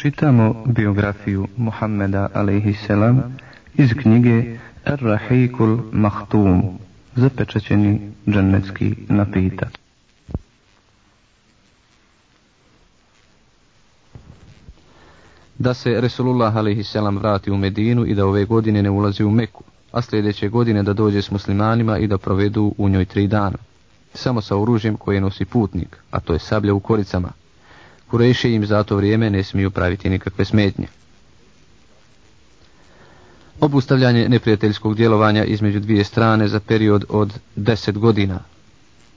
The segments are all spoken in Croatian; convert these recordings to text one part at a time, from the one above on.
Čitamo biografiju Muhammeda a.s. iz knjige Ar-Rahikul Mahtum, zapečaćeni džennetski napitak. Da se Resulullah a.s. vrati u Medinu i da ove godine ne ulazi u Meku, a sljedeće godine da dođe s muslimanima i da provedu u njoj tri dana. Samo sa oružjem koje nosi putnik, a to je sablja u koricama, Kureše im za to vrijeme ne smiju praviti nikakve smetnje. Obustavljanje neprijateljskog djelovanja između dvije strane za period od deset godina.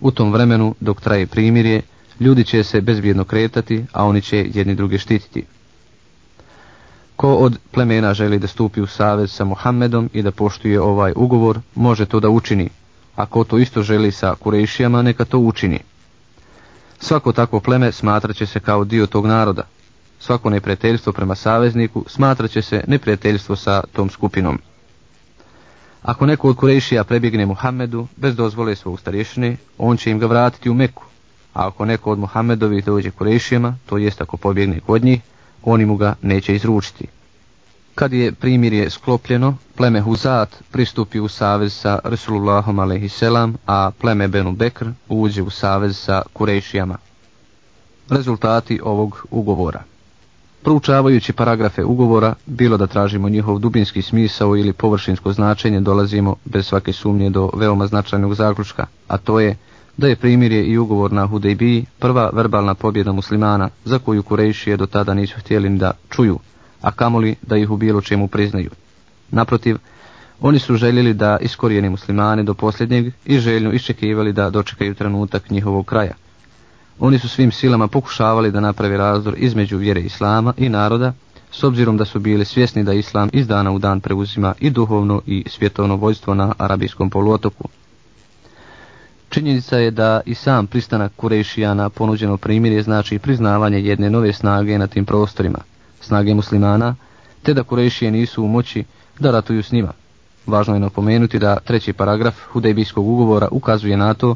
U tom vremenu, dok traje primirje, ljudi će se bezbjedno kretati, a oni će jedni druge štititi. Ko od plemena želi da stupi u savez sa Mohamedom i da poštuje ovaj ugovor, može to da učini, a ko to isto želi sa Kurešijama, neka to učini. Svako takvo pleme smatrat će se kao dio tog naroda. Svako neprijateljstvo prema savezniku smatrat će se neprijateljstvo sa tom skupinom. Ako neko od Kurešija prebjegne Muhammedu bez dozvole svog starješine, on će im ga vratiti u Meku. A ako neko od Muhammedovi dođe Kurešijama, to jest ako pobjegne kod njih, oni mu ga neće izručiti. Kad je primirje sklopljeno, pleme Huzat pristupi u savez sa Resulullahom a.s., a pleme Benu Bekr uđe u savez sa Kurešijama. Rezultati ovog ugovora Proučavajući paragrafe ugovora, bilo da tražimo njihov dubinski smisao ili površinsko značenje, dolazimo bez svake sumnje do veoma značajnog zaključka, a to je da je primirje i ugovor na Hudejbiji prva verbalna pobjeda muslimana za koju Kurešije do tada nisu htjeli da čuju, a kamoli da ih u bilo čemu priznaju. Naprotiv, oni su željeli da iskorijeni muslimane do posljednjeg i željno iščekivali da dočekaju trenutak njihovog kraja. Oni su svim silama pokušavali da napravi razdor između vjere Islama i naroda, s obzirom da su bili svjesni da Islam iz dana u dan preuzima i duhovno i svjetovno vojstvo na arabijskom poluotoku. Činjenica je da i sam pristanak Kurešija na ponuđeno primirje znači priznavanje jedne nove snage na tim prostorima – snage muslimana, te da Kurešije nisu u moći da ratuju s njima. Važno je napomenuti da treći paragraf Hudejbijskog ugovora ukazuje na to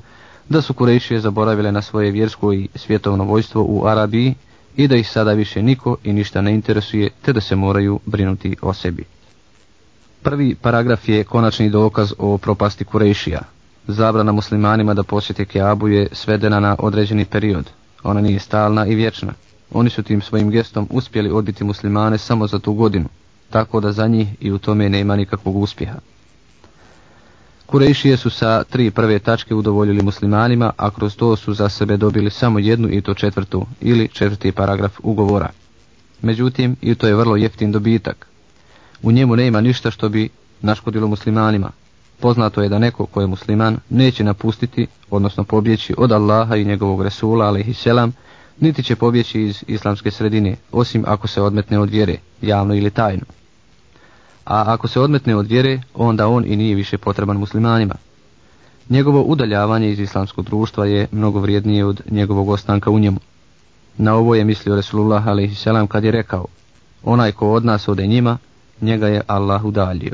da su Kurešije zaboravile na svoje vjersko i svjetovno vojstvo u Arabiji i da ih sada više niko i ništa ne interesuje, te da se moraju brinuti o sebi. Prvi paragraf je konačni dokaz o propasti Kurešija. Zabrana muslimanima da posjete Keabu je svedena na određeni period. Ona nije stalna i vječna. Oni su tim svojim gestom uspjeli odbiti muslimane samo za tu godinu, tako da za njih i u tome nema nikakvog uspjeha. Kurejšije su sa tri prve tačke udovoljili muslimanima, a kroz to su za sebe dobili samo jednu i to četvrtu ili četvrti paragraf ugovora. Međutim, i to je vrlo jeftin dobitak. U njemu nema ništa što bi naškodilo muslimanima. Poznato je da neko ko je musliman neće napustiti, odnosno pobjeći od Allaha i njegovog Resula, alaihisselam, niti će pobjeći iz islamske sredine, osim ako se odmetne od vjere, javno ili tajno. A ako se odmetne od vjere, onda on i nije više potreban muslimanima. Njegovo udaljavanje iz islamskog društva je mnogo vrijednije od njegovog ostanka u njemu. Na ovo je mislio Resulullah a.s. kad je rekao, onaj ko od nas ode njima, njega je Allah udaljio.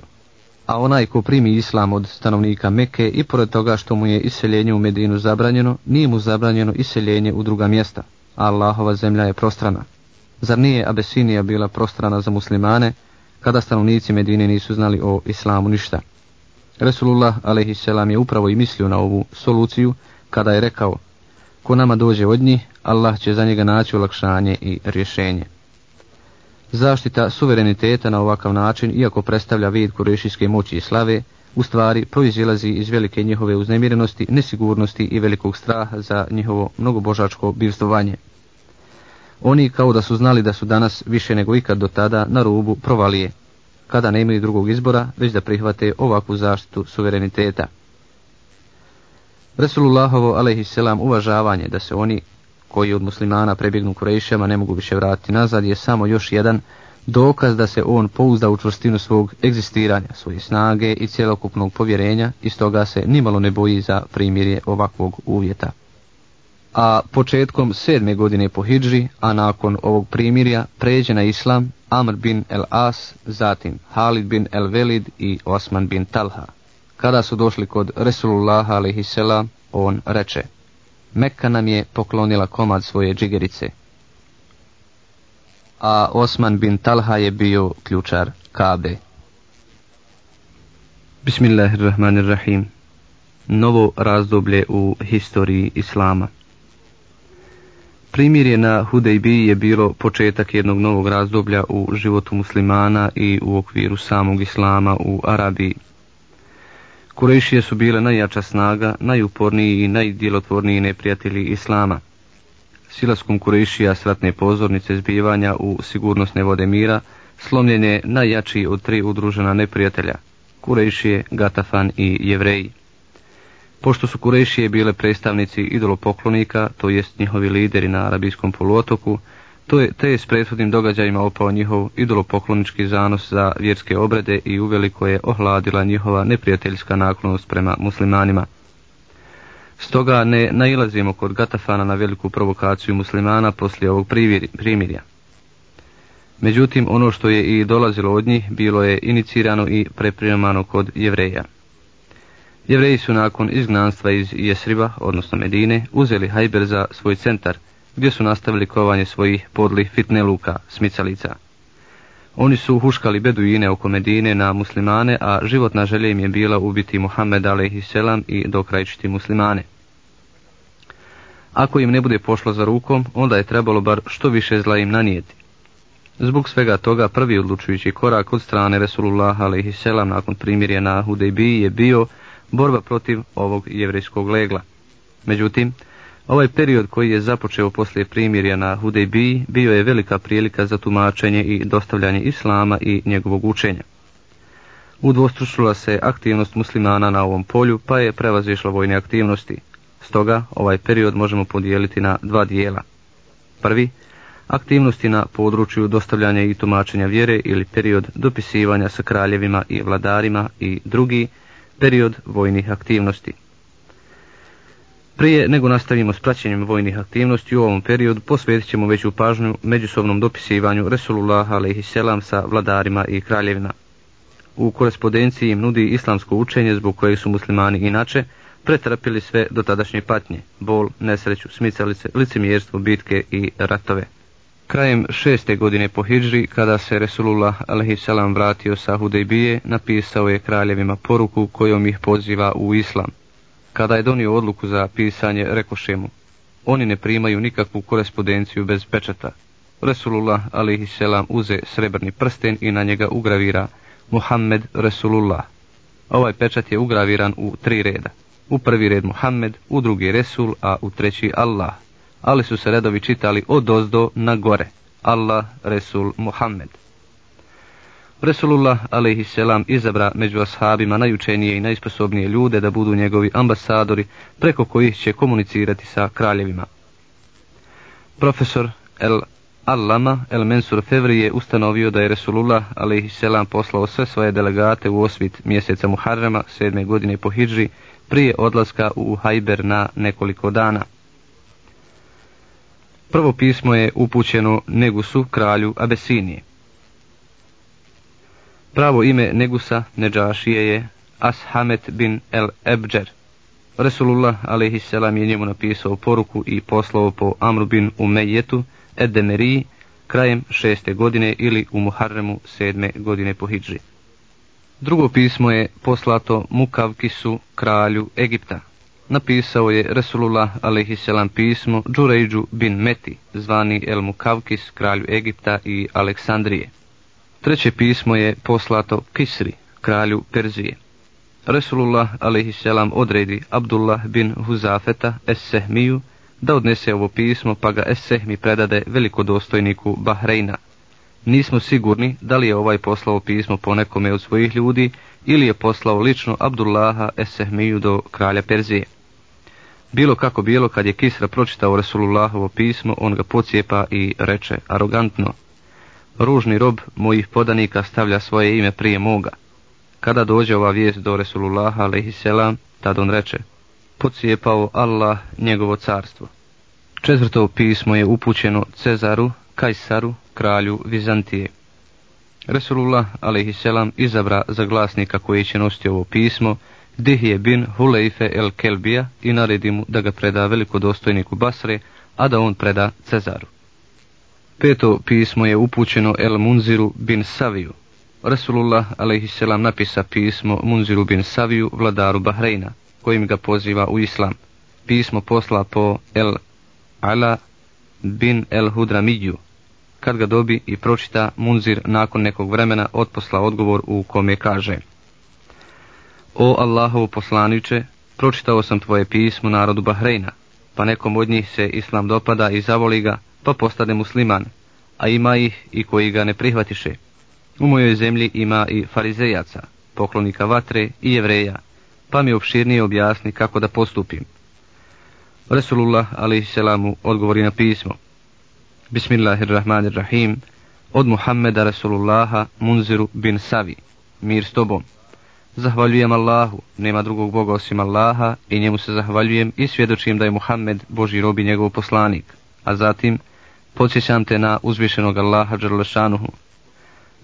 A onaj ko primi islam od stanovnika Mekke i pored toga što mu je iseljenje u Medinu zabranjeno, nije mu zabranjeno iseljenje u druga mjesta. Allahova zemlja je prostrana. Zar nije Abesinija bila prostrana za muslimane, kada stanovnici Medine nisu znali o islamu ništa? Resulullah a.s. je upravo i mislio na ovu soluciju, kada je rekao, ko nama dođe od njih, Allah će za njega naći olakšanje i rješenje. Zaštita suvereniteta na ovakav način, iako predstavlja vid kurešijske moći i slave, u stvari proizilazi iz velike njihove uznemirenosti, nesigurnosti i velikog straha za njihovo mnogobožačko bivstovanje. Oni kao da su znali da su danas više nego ikad do tada na rubu provalije, kada ne imaju drugog izbora, već da prihvate ovakvu zaštitu suvereniteta. Resulullahovo alaihisselam uvažavanje da se oni koji od muslimana prebjegnu Kurejšama ne mogu više vratiti nazad je samo još jedan dokaz da se on pouzda u čvrstinu svog egzistiranja, svoje snage i cjelokupnog povjerenja i stoga se nimalo ne boji za primirje ovakvog uvjeta. A početkom sedme godine po Hidži, a nakon ovog primirja, pređe na islam Amr bin el As, zatim Halid bin el Velid i Osman bin Talha. Kada su došli kod Resulullah a.s. on reče, Mekka nam je poklonila komad svoje džigerice, a Osman bin Talha je bio ključar Kabe. Bismillahirrahmanirrahim. Novo razdoblje u historiji Islama. Primirje na Hudejbiji je bilo početak jednog novog razdoblja u životu muslimana i u okviru samog Islama u Arabiji. Kurešije su bile najjača snaga, najuporniji i najdjelotvorniji neprijatelji Islama. Silaskom Kurešija s ratne pozornice zbivanja u sigurnosne vode mira slomljen je najjači od tri udružena neprijatelja, Kurešije, Gatafan i Jevreji. Pošto su Kurešije bile predstavnici idolopoklonika, to jest njihovi lideri na arabijskom poluotoku, to je, te je s prethodnim događajima opao njihov idolopoklonički zanos za vjerske obrede i uveliko je ohladila njihova neprijateljska naklonost prema muslimanima. Stoga ne nailazimo kod Gatafana na veliku provokaciju muslimana poslije ovog primirja. Međutim, ono što je i dolazilo od njih bilo je inicirano i prepremano kod jevreja. Jevreji su nakon izgnanstva iz Jesriba, odnosno Medine, uzeli Hajber za svoj centar, gdje su nastavili kovanje svojih podlih fitneluka, smicalica. Oni su huškali beduine oko Medine na muslimane, a životna želja im je bila ubiti Muhammed a.s. i dokrajčiti muslimane. Ako im ne bude pošlo za rukom, onda je trebalo bar što više zla im nanijeti. Zbog svega toga prvi odlučujući korak od strane Resulullah a.s. nakon primirja na Hudejbiji je bio borba protiv ovog jevrejskog legla. Međutim, ovaj period koji je započeo poslije primirja na Hudejbiji bio je velika prilika za tumačenje i dostavljanje islama i njegovog učenja. Udvostručila se aktivnost muslimana na ovom polju, pa je prevazišla vojne aktivnosti. Stoga ovaj period možemo podijeliti na dva dijela. Prvi, aktivnosti na području dostavljanja i tumačenja vjere ili period dopisivanja sa kraljevima i vladarima i drugi, period vojnih aktivnosti. Prije nego nastavimo s praćenjem vojnih aktivnosti u ovom periodu posvetit ćemo veću pažnju međusobnom dopisivanju Resulullah a.s. sa vladarima i kraljevima. U korespondenciji im nudi islamsko učenje zbog kojeg su muslimani inače pretrpili sve dotadašnje patnje, bol, nesreću, smicalice, licemjerstvo, bitke i ratove. Krajem šeste godine po Hidžri, kada se Resulullah a.s. vratio sa Hudejbije, napisao je kraljevima poruku kojom ih poziva u islam. Kada je donio odluku za pisanje, rekoše mu, oni ne primaju nikakvu korespondenciju bez pečata. Resulullah a.s. uze srebrni prsten i na njega ugravira Muhammed Resulullah. Ovaj pečat je ugraviran u tri reda. U prvi red Muhammed, u drugi Resul, a u treći Allah ali su se redovi čitali od ozdo na gore. Allah, Resul, Muhammed. Resulullah a.s. izabra među ashabima najučenije i najsposobnije ljude da budu njegovi ambasadori preko kojih će komunicirati sa kraljevima. Profesor El Allama El Mensur Fevri je ustanovio da je Resulullah a.s. poslao sve svoje delegate u osvit mjeseca Muharrema sedme godine po Hidži prije odlaska u Hajber na nekoliko dana. Prvo pismo je upućeno Negusu, kralju Abesinije. Pravo ime Negusa Neđašije je Ashamet bin el Ebđer. Resulullah a.s. je njemu napisao poruku i poslao po Amru bin Umejetu Edemeriji krajem šeste godine ili u Muharremu sedme godine po Hidži. Drugo pismo je poslato Mukavkisu, kralju Egipta, napisao je Resulullah a.s. pismo Džurejđu bin Meti, zvani El Mukavkis, kralju Egipta i Aleksandrije. Treće pismo je poslato Kisri, kralju Perzije. Resulullah a.s. odredi Abdullah bin Huzafeta Es-Sehmiju da odnese ovo pismo pa ga Es-Sehmi predade velikodostojniku Bahreina. Nismo sigurni da li je ovaj poslao pismo po nekome od svojih ljudi ili je poslao lično Abdullaha Es-Sehmiju do kralja Perzije. Bilo kako bilo, kad je Kisra pročitao Resulullahovo pismo, on ga pocijepa i reče arogantno. Ružni rob mojih podanika stavlja svoje ime prije moga. Kada dođe ova vijest do Resulullaha, a.s., tad on reče, pocijepao Allah njegovo carstvo. Četvrto pismo je upućeno Cezaru, Kajsaru, kralju Vizantije. Resulullah, a.s., izabra za glasnika koji će nositi ovo pismo, Dihije bin Huleife el Kelbija i naredi mu da ga preda velikodostojniku Basre, a da on preda Cezaru. Peto pismo je upućeno El Munziru bin Saviju. Rasulullah a.s. napisa pismo Munziru bin Saviju, vladaru Bahreina, kojim ga poziva u islam. Pismo posla po El Ala bin El Hudramidju. Kad ga dobi i pročita, Munzir nakon nekog vremena otposla odgovor u kome kaže O Allahovu poslaniče, pročitao sam tvoje pismo narodu Bahreina, pa nekom od njih se islam dopada i zavoli ga, pa postane musliman, a ima ih i koji ga ne prihvatiše. U mojoj zemlji ima i farizejaca, poklonika vatre i jevreja, pa mi opširnije objasni kako da postupim. Resulullah a.s. odgovori na pismo. Bismillahirrahmanirrahim, od Muhammeda Resulullaha Munziru bin Savi, mir s tobom. Zahvaljujem Allahu, nema drugog Boga osim Allaha i njemu se zahvaljujem i svjedočim da je Muhammed Boži robi njegov poslanik. A zatim, podsjećam te na uzvišenog Allaha Đerlešanuhu.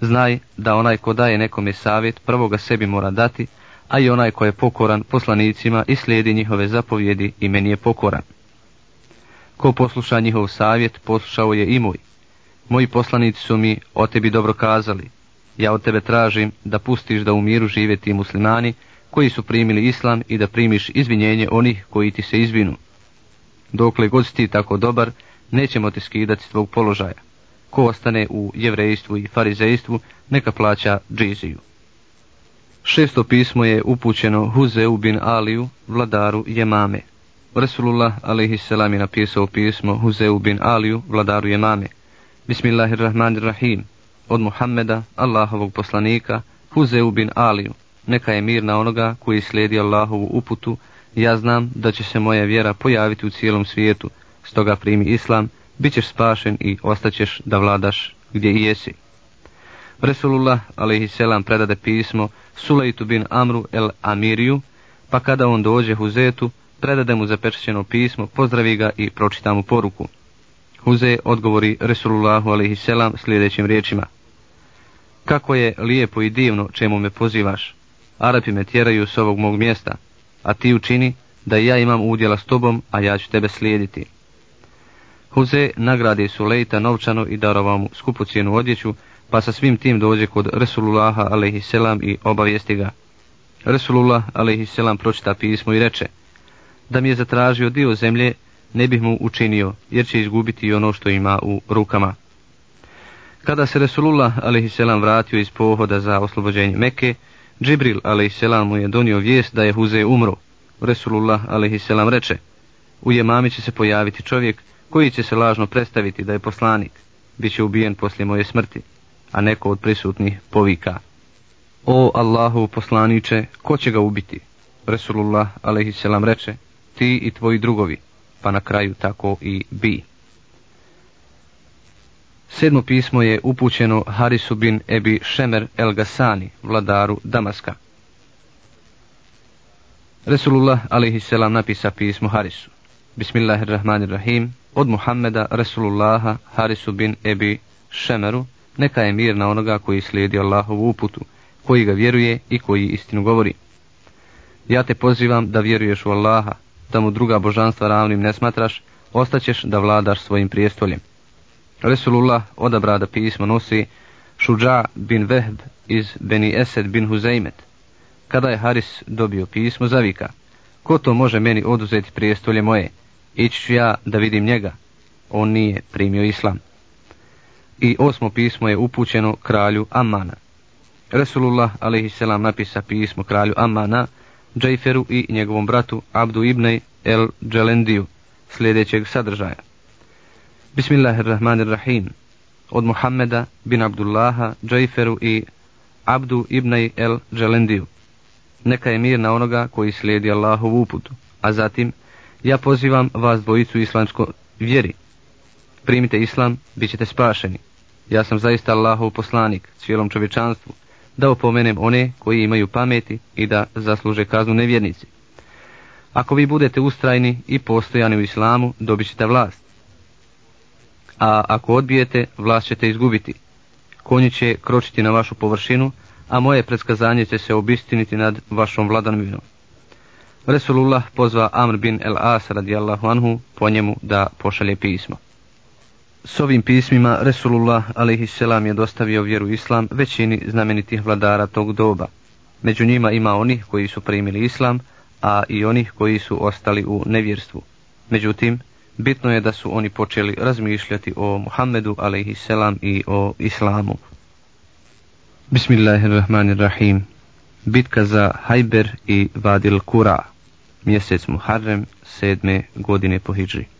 Znaj da onaj ko daje nekome savjet, prvo ga sebi mora dati, a i onaj ko je pokoran poslanicima i slijedi njihove zapovjedi i meni je pokoran. Ko posluša njihov savjet, poslušao je i moj. Moji poslanici su mi o tebi dobro kazali, ja od tebe tražim da pustiš da u miru žive ti muslimani koji su primili islam i da primiš izvinjenje onih koji ti se izvinu. Dokle god si ti tako dobar, nećemo te skidati tvog položaja. Ko ostane u jevrejstvu i farizejstvu, neka plaća džiziju. Šesto pismo je upućeno Huzeu bin Aliju, vladaru Jemame. Resulullah a.s. je napisao pismo Huzeu bin Aliju, vladaru Jemame. Bismillahirrahmanirrahim od Muhammeda, Allahovog poslanika, Huzeu bin Aliju. Neka je mir na onoga koji slijedi Allahovu uputu, ja znam da će se moja vjera pojaviti u cijelom svijetu, stoga primi islam, bit ćeš spašen i ostaćeš da vladaš gdje i jesi. Resulullah a.s. predade pismo Sulejtu bin Amru el Amiriju, pa kada on dođe Huzetu, predade mu zapečećeno pismo, pozdravi ga i pročita mu poruku. Huze odgovori Resulullahu a.s. sljedećim riječima. Kako je lijepo i divno čemu me pozivaš. Arapi me tjeraju s ovog mog mjesta, a ti učini da ja imam udjela s tobom, a ja ću tebe slijediti. Huze nagradi Sulejta novčano i darovao mu skupocjenu odjeću, pa sa svim tim dođe kod Resulullaha a.s. i obavijesti ga. Resulullah a.s. pročita pismo i reče, da mi je zatražio dio zemlje, ne bih mu učinio, jer će izgubiti ono što ima u rukama. Kada se Resulullah a.s. vratio iz pohoda za oslobođenje Mekke, Džibril a.s. mu je donio vijest da je Huze umro. Resulullah a.s. reče, u Jemami će se pojaviti čovjek koji će se lažno predstaviti da je poslanik, bit će ubijen poslije moje smrti, a neko od prisutnih povika. O Allahu poslaniče, ko će ga ubiti? Resulullah a.s. reče, ti i tvoji drugovi, pa na kraju tako i bi. Sedmo pismo je upućeno Harisu bin Ebi Šemer el Gasani, vladaru Damaska. Resulullah a.s. napisa pismo Harisu. Bismillahirrahmanirrahim. Od Muhammeda Resulullaha Harisu bin Ebi Šemeru, neka je mir na onoga koji slijedi Allahovu uputu, koji ga vjeruje i koji istinu govori. Ja te pozivam da vjeruješ u Allaha, da mu druga božanstva ravnim ne smatraš, ostaćeš da vladaš svojim prijestoljem. Resulullah odabra da pismo nosi Šuđa bin Vehb iz Beni Esed bin Huzeimet. Kada je Haris dobio pismo, zavika, ko to može meni oduzeti prijestolje moje? Ići ću ja da vidim njega. On nije primio islam. I osmo pismo je upućeno kralju Amana. Resulullah a.s. napisa pismo kralju Amana, Džajferu i njegovom bratu Abdu ibnej el Dželendiju, sljedećeg sadržaja. Bismillahirrahmanirrahim. Od Muhammeda bin Abdullaha, Džajferu i Abdu ibnej el Dželendiju. Neka je mir na onoga koji slijedi Allahovu uputu. A zatim, ja pozivam vas dvojicu islamsko vjeri. Primite islam, bit ćete spašeni. Ja sam zaista Allahov poslanik cijelom čovječanstvu, da opomenem one koji imaju pameti i da zasluže kaznu nevjernici. Ako vi budete ustrajni i postojani u islamu, dobit ćete vlast a ako odbijete, vlast ćete izgubiti. Konji će kročiti na vašu površinu, a moje predskazanje će se obistiniti nad vašom vladanovinom. Resulullah pozva Amr bin el As radijallahu anhu po njemu da pošalje pismo. S ovim pismima Resulullah a.s. je dostavio vjeru islam većini znamenitih vladara tog doba. Među njima ima onih koji su primili islam, a i onih koji su ostali u nevjerstvu. Međutim, bitno je da su oni počeli razmišljati o Muhammedu a.s. i o islamu. Bismillahirrahmanirrahim. Bitka za Hajber i Vadil Kura. Mjesec Muharrem, sedme godine po Hidži.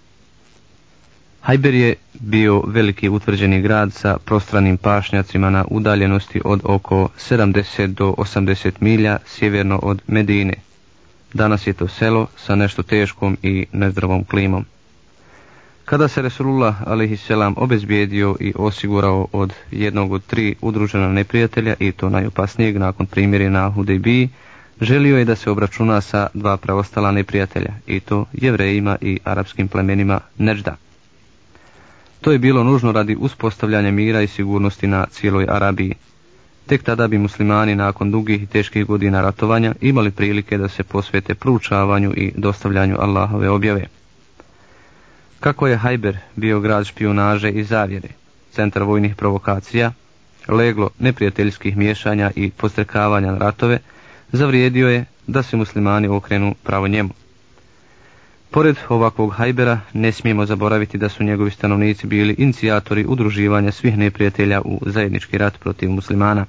Hajber je bio veliki utvrđeni grad sa prostranim pašnjacima na udaljenosti od oko 70 do 80 milja sjeverno od Medine. Danas je to selo sa nešto teškom i nezdravom klimom. Kada se Resulullah a.s. obezbijedio i osigurao od jednog od tri udružena neprijatelja i to najopasnijeg nakon primjeri na Hudejbiji, želio je da se obračuna sa dva preostala neprijatelja i to jevrejima i arapskim plemenima Nežda. To je bilo nužno radi uspostavljanja mira i sigurnosti na cijeloj Arabiji. Tek tada bi muslimani nakon dugih i teških godina ratovanja imali prilike da se posvete proučavanju i dostavljanju Allahove objave. Kako je Hajber bio grad špionaže i zavjere, centar vojnih provokacija, leglo neprijateljskih miješanja i postrekavanja na ratove, zavrijedio je da se muslimani okrenu pravo njemu. Pored ovakvog hajbera ne smijemo zaboraviti da su njegovi stanovnici bili inicijatori udruživanja svih neprijatelja u zajednički rat protiv muslimana.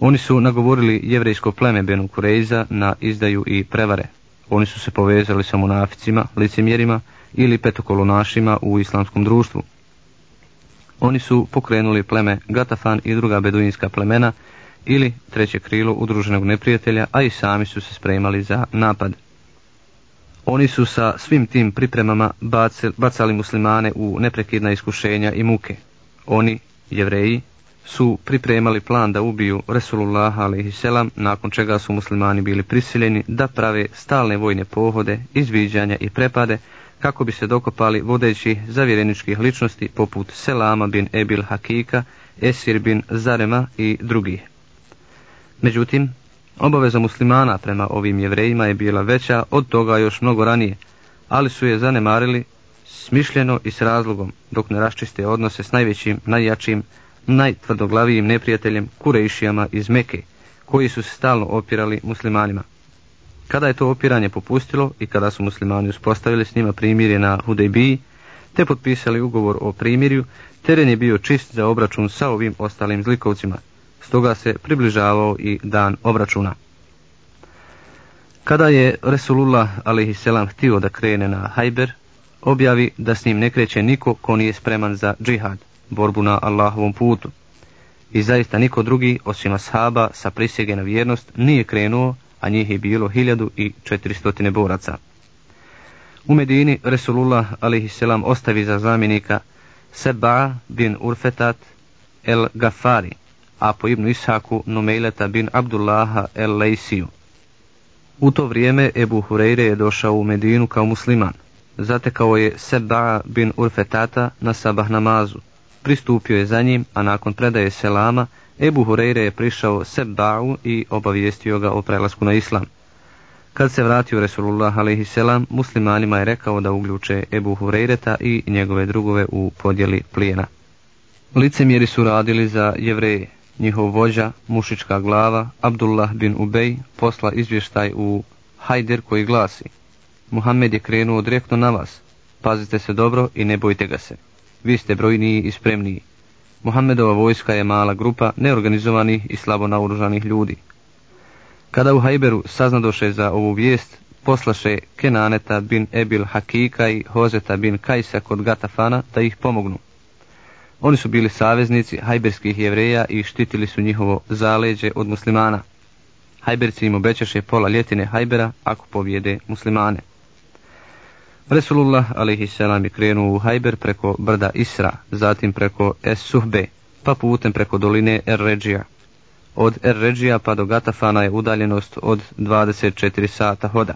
Oni su nagovorili jevrejsko pleme Benu Kureiza na izdaju i prevare. Oni su se povezali sa munaficima, licemjerima ili petokolonašima u islamskom društvu. Oni su pokrenuli pleme Gatafan i druga beduinska plemena ili treće krilo udruženog neprijatelja, a i sami su se spremali za napad. Oni su sa svim tim pripremama bacali muslimane u neprekidna iskušenja i muke. Oni, jevreji, su pripremali plan da ubiju Resulullah a.s. nakon čega su muslimani bili prisiljeni da prave stalne vojne pohode, izviđanja i prepade kako bi se dokopali vodeći zavjereničkih ličnosti poput Selama bin Ebil Hakika, Esir bin Zarema i drugih. Međutim, Obaveza muslimana prema ovim jevrejima je bila veća od toga još mnogo ranije, ali su je zanemarili smišljeno i s razlogom, dok ne raščiste odnose s najvećim, najjačim, najtvrdoglavijim neprijateljem Kurejšijama iz Meke, koji su se stalno opirali muslimanima. Kada je to opiranje popustilo i kada su muslimani uspostavili s njima primirje na Hudejbiji, te potpisali ugovor o primirju, teren je bio čist za obračun sa ovim ostalim zlikovcima, stoga se približavao i dan obračuna. Kada je Resulullah a.s. htio da krene na Hajber, objavi da s njim ne kreće niko ko nije spreman za džihad, borbu na Allahovom putu. I zaista niko drugi, osim ashaba sa prisjege na vjernost, nije krenuo, a njih je bilo hiljadu i četiristotine boraca. U Medini Resulullah a.s. ostavi za zamjenika Seba bin Urfetat el Gafari, a po Ibnu Ishaku Numeileta bin Abdullaha el Lejsiju. U to vrijeme Ebu Hureyre je došao u Medinu kao musliman. Zatekao je Seba bin Urfetata na sabah namazu. Pristupio je za njim, a nakon predaje selama, Ebu Hureyre je prišao Seba'u i obavijestio ga o prelasku na islam. Kad se vratio Resulullah a.s. muslimanima je rekao da ugljuče Ebu Hureyreta i njegove drugove u podjeli plijena. Licemjeri su radili za jevreje, njihov vođa, mušička glava, Abdullah bin Ubej, posla izvještaj u Hajder koji glasi Muhammed je krenuo direktno na vas, pazite se dobro i ne bojte ga se. Vi ste brojniji i spremniji. Muhammedova vojska je mala grupa neorganizovanih i slabo naoružanih ljudi. Kada u Hajberu saznadoše za ovu vijest, poslaše Kenaneta bin Ebil Hakika i Hozeta bin Kajsa kod Gatafana da ih pomognu. Oni su bili saveznici hajberskih jevreja i štitili su njihovo zaleđe od muslimana. Hajberci im obećaše pola ljetine Hajbera ako povijede muslimane. Resulullah a.s. je krenuo u Hajber preko brda Isra, zatim preko Es-Suhbe, pa putem preko doline Er-Ređija. Od Er-Ređija pa do Gatafana je udaljenost od 24 sata hoda.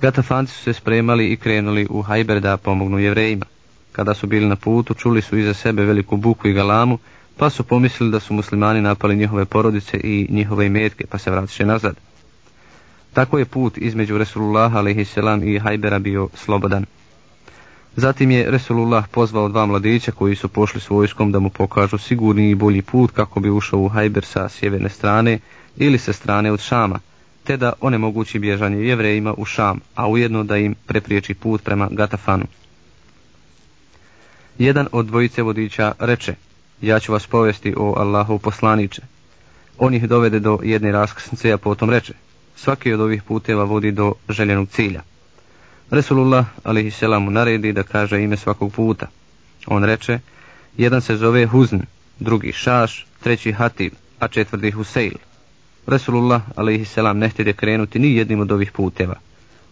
Gatafanci su se spremali i krenuli u Hajber da pomognu jevrejima. Kada su bili na putu, čuli su iza sebe veliku buku i galamu, pa su pomislili da su muslimani napali njihove porodice i njihove imetke, pa se vratiše nazad. Tako je put između Resulullah a.s. i Hajbera bio slobodan. Zatim je Resulullah pozvao dva mladića koji su pošli s vojskom da mu pokažu sigurni i bolji put kako bi ušao u Hajber sa sjeverne strane ili sa strane od Šama, te da onemogući bježanje jevrejima u Šam, a ujedno da im prepriječi put prema Gatafanu. Jedan od dvojice vodiča reče, ja ću vas povesti o Allahu poslaniče. On ih dovede do jedne raskrsnice, a potom reče, svaki od ovih puteva vodi do željenog cilja. Resulullah a.s. naredi da kaže ime svakog puta. On reče, jedan se zove Huzn, drugi Šaš, treći Hatib, a četvrti Huseil. Resulullah a.s. ne htjede krenuti ni jednim od ovih puteva.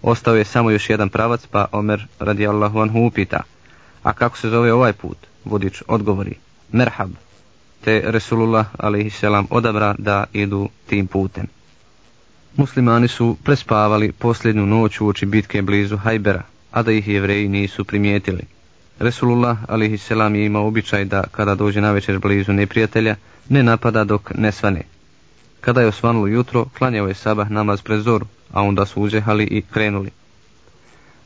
Ostao je samo još jedan pravac, pa Omer radijallahu anhu upita, a kako se zove ovaj put? Vodič odgovori, Merhab, te Resulullah a.s. odabra da idu tim putem. Muslimani su prespavali posljednju noć u oči bitke blizu Hajbera, a da ih jevreji nisu primijetili. Resulullah a.s. je imao običaj da kada dođe na večer blizu neprijatelja, ne napada dok ne svane. Kada je osvanulo jutro, klanjao je sabah namaz pred zoru, a onda su uzehali i krenuli.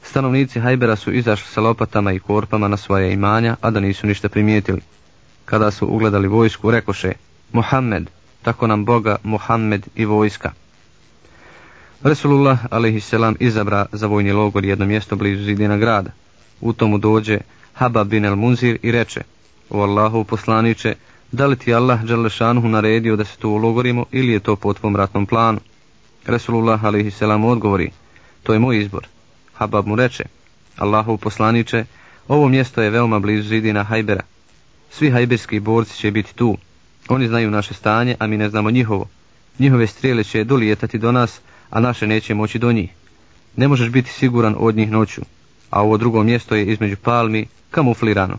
Stanovnici Hajbera su izašli sa lopatama i korpama na svoje imanja, a da nisu ništa primijetili. Kada su ugledali vojsku, rekoše, Mohamed, tako nam Boga, Mohamed i vojska. Resulullah a.s. izabra za vojni logor jedno mjesto blizu zidina grada. U tomu dođe Habab bin el Munzir i reče, o Allahu poslaniče, da li ti Allah Đalešanuhu naredio da se tu ulogorimo ili je to po tvom ratnom planu? Resulullah a.s. odgovori, to je moj izbor. Habab mu reče, Allahu poslaniče, ovo mjesto je veoma blizu zidina Hajbera. Svi hajberski borci će biti tu. Oni znaju naše stanje, a mi ne znamo njihovo. Njihove strijele će dolijetati do nas, a naše neće moći do njih. Ne možeš biti siguran od njih noću, a ovo drugo mjesto je između palmi kamuflirano.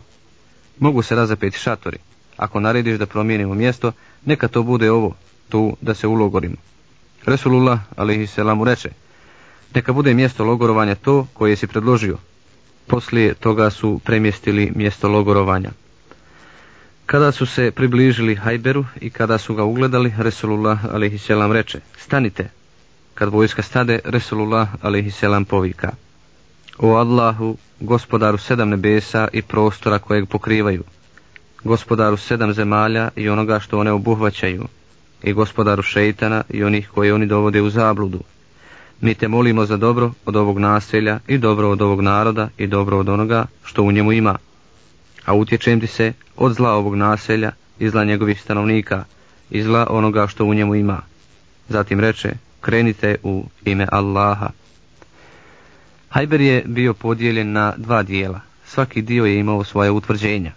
Mogu se razapeti šatori. Ako narediš da promijenimo mjesto, neka to bude ovo, tu da se ulogorimo. Resulullah, mu reče, neka bude mjesto logorovanja to koje si predložio. Poslije toga su premjestili mjesto logorovanja. Kada su se približili Hajberu i kada su ga ugledali, Resulullah a.s. reče, stanite, kad vojska stade, Resulullah a.s. povika. O Allahu, gospodaru sedam nebesa i prostora kojeg pokrivaju, gospodaru sedam zemalja i onoga što one obuhvaćaju, i gospodaru šeitana i onih koje oni dovode u zabludu. Mi te molimo za dobro od ovog naselja i dobro od ovog naroda i dobro od onoga što u njemu ima. A utječem ti se od zla ovog naselja i zla njegovih stanovnika i zla onoga što u njemu ima. Zatim reče, krenite u ime Allaha. Hajber je bio podijeljen na dva dijela. Svaki dio je imao svoje utvrđenja.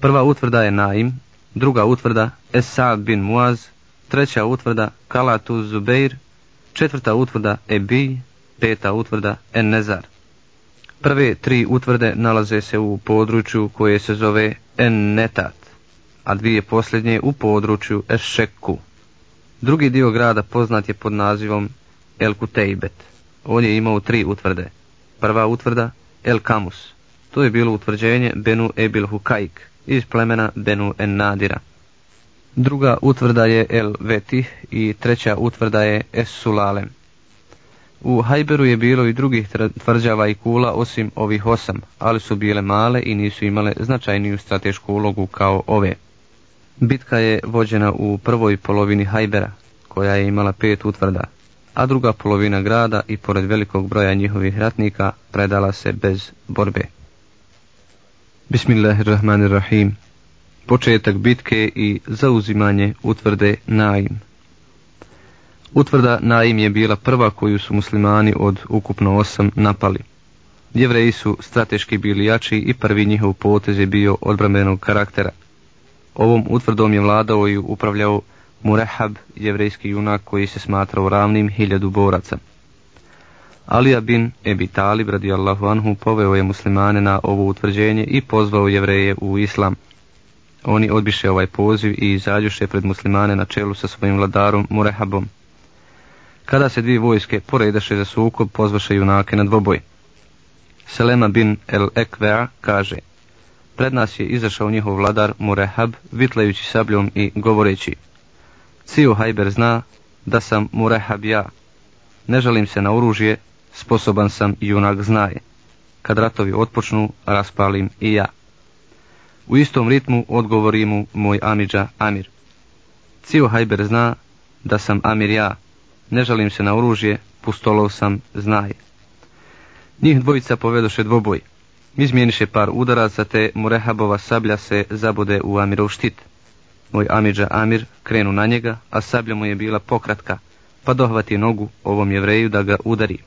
Prva utvrda je Naim, druga utvrda Esad bin Muaz, treća utvrda Kalatu Zubeir, četvrta utvrda Ebi, peta utvrda En-Nezar. Prve tri utvrde nalaze se u području koje se zove En-Netat, a dvije posljednje u području Ešekku. Drugi dio grada poznat je pod nazivom El Kutejbet. On je imao tri utvrde. Prva utvrda El Kamus. To je bilo utvrđenje Benu Ebil Hukajk iz plemena Benu En Nadira. Druga utvrda je El Vetih i treća utvrda je Es Sulalem. U Hajberu je bilo i drugih tvrđava i kula osim ovih osam, ali su bile male i nisu imale značajniju stratešku ulogu kao ove. Bitka je vođena u prvoj polovini Hajbera, koja je imala pet utvrda, a druga polovina grada i pored velikog broja njihovih ratnika predala se bez borbe. Bismillahirrahmanirrahim. Početak bitke i zauzimanje utvrde Naim. Utvrda Naim je bila prva koju su muslimani od ukupno osam napali. Jevreji su strateški bili jači i prvi njihov potez je bio odbrambenog karaktera. Ovom utvrdom je vladao i upravljao Murehab, jevrejski junak koji se smatrao ravnim hiljadu boraca. Alija bin Ebi Talib radijallahu anhu poveo je muslimane na ovo utvrđenje i pozvao jevreje u islam. Oni odbiše ovaj poziv i izađuše pred muslimane na čelu sa svojim vladarom Murehabom. Kada se dvije vojske poredaše za sukob, pozvaše junake na dvoboj. Selema bin el Ekvea kaže – Pred nas je izašao njihov vladar Murehab, vitlajući sabljom i govoreći Cio Hajber zna da sam Murehab ja. Ne žalim se na oružje, sposoban sam junak znaje. kad ratovi otpočnu, raspalim i ja. U istom ritmu odgovori mu moj Amidža Amir. Cio Hajber zna da sam Amir ja, ne žalim se na oružje, pustolov sam, znaj. Njih dvojica povedoše dvoboj. Izmijeniše par udaraca te Murehabova sablja se zabude u Amirov štit. Moj Amidža Amir krenu na njega, a sablja mu je bila pokratka, pa dohvati nogu ovom jevreju da ga udari.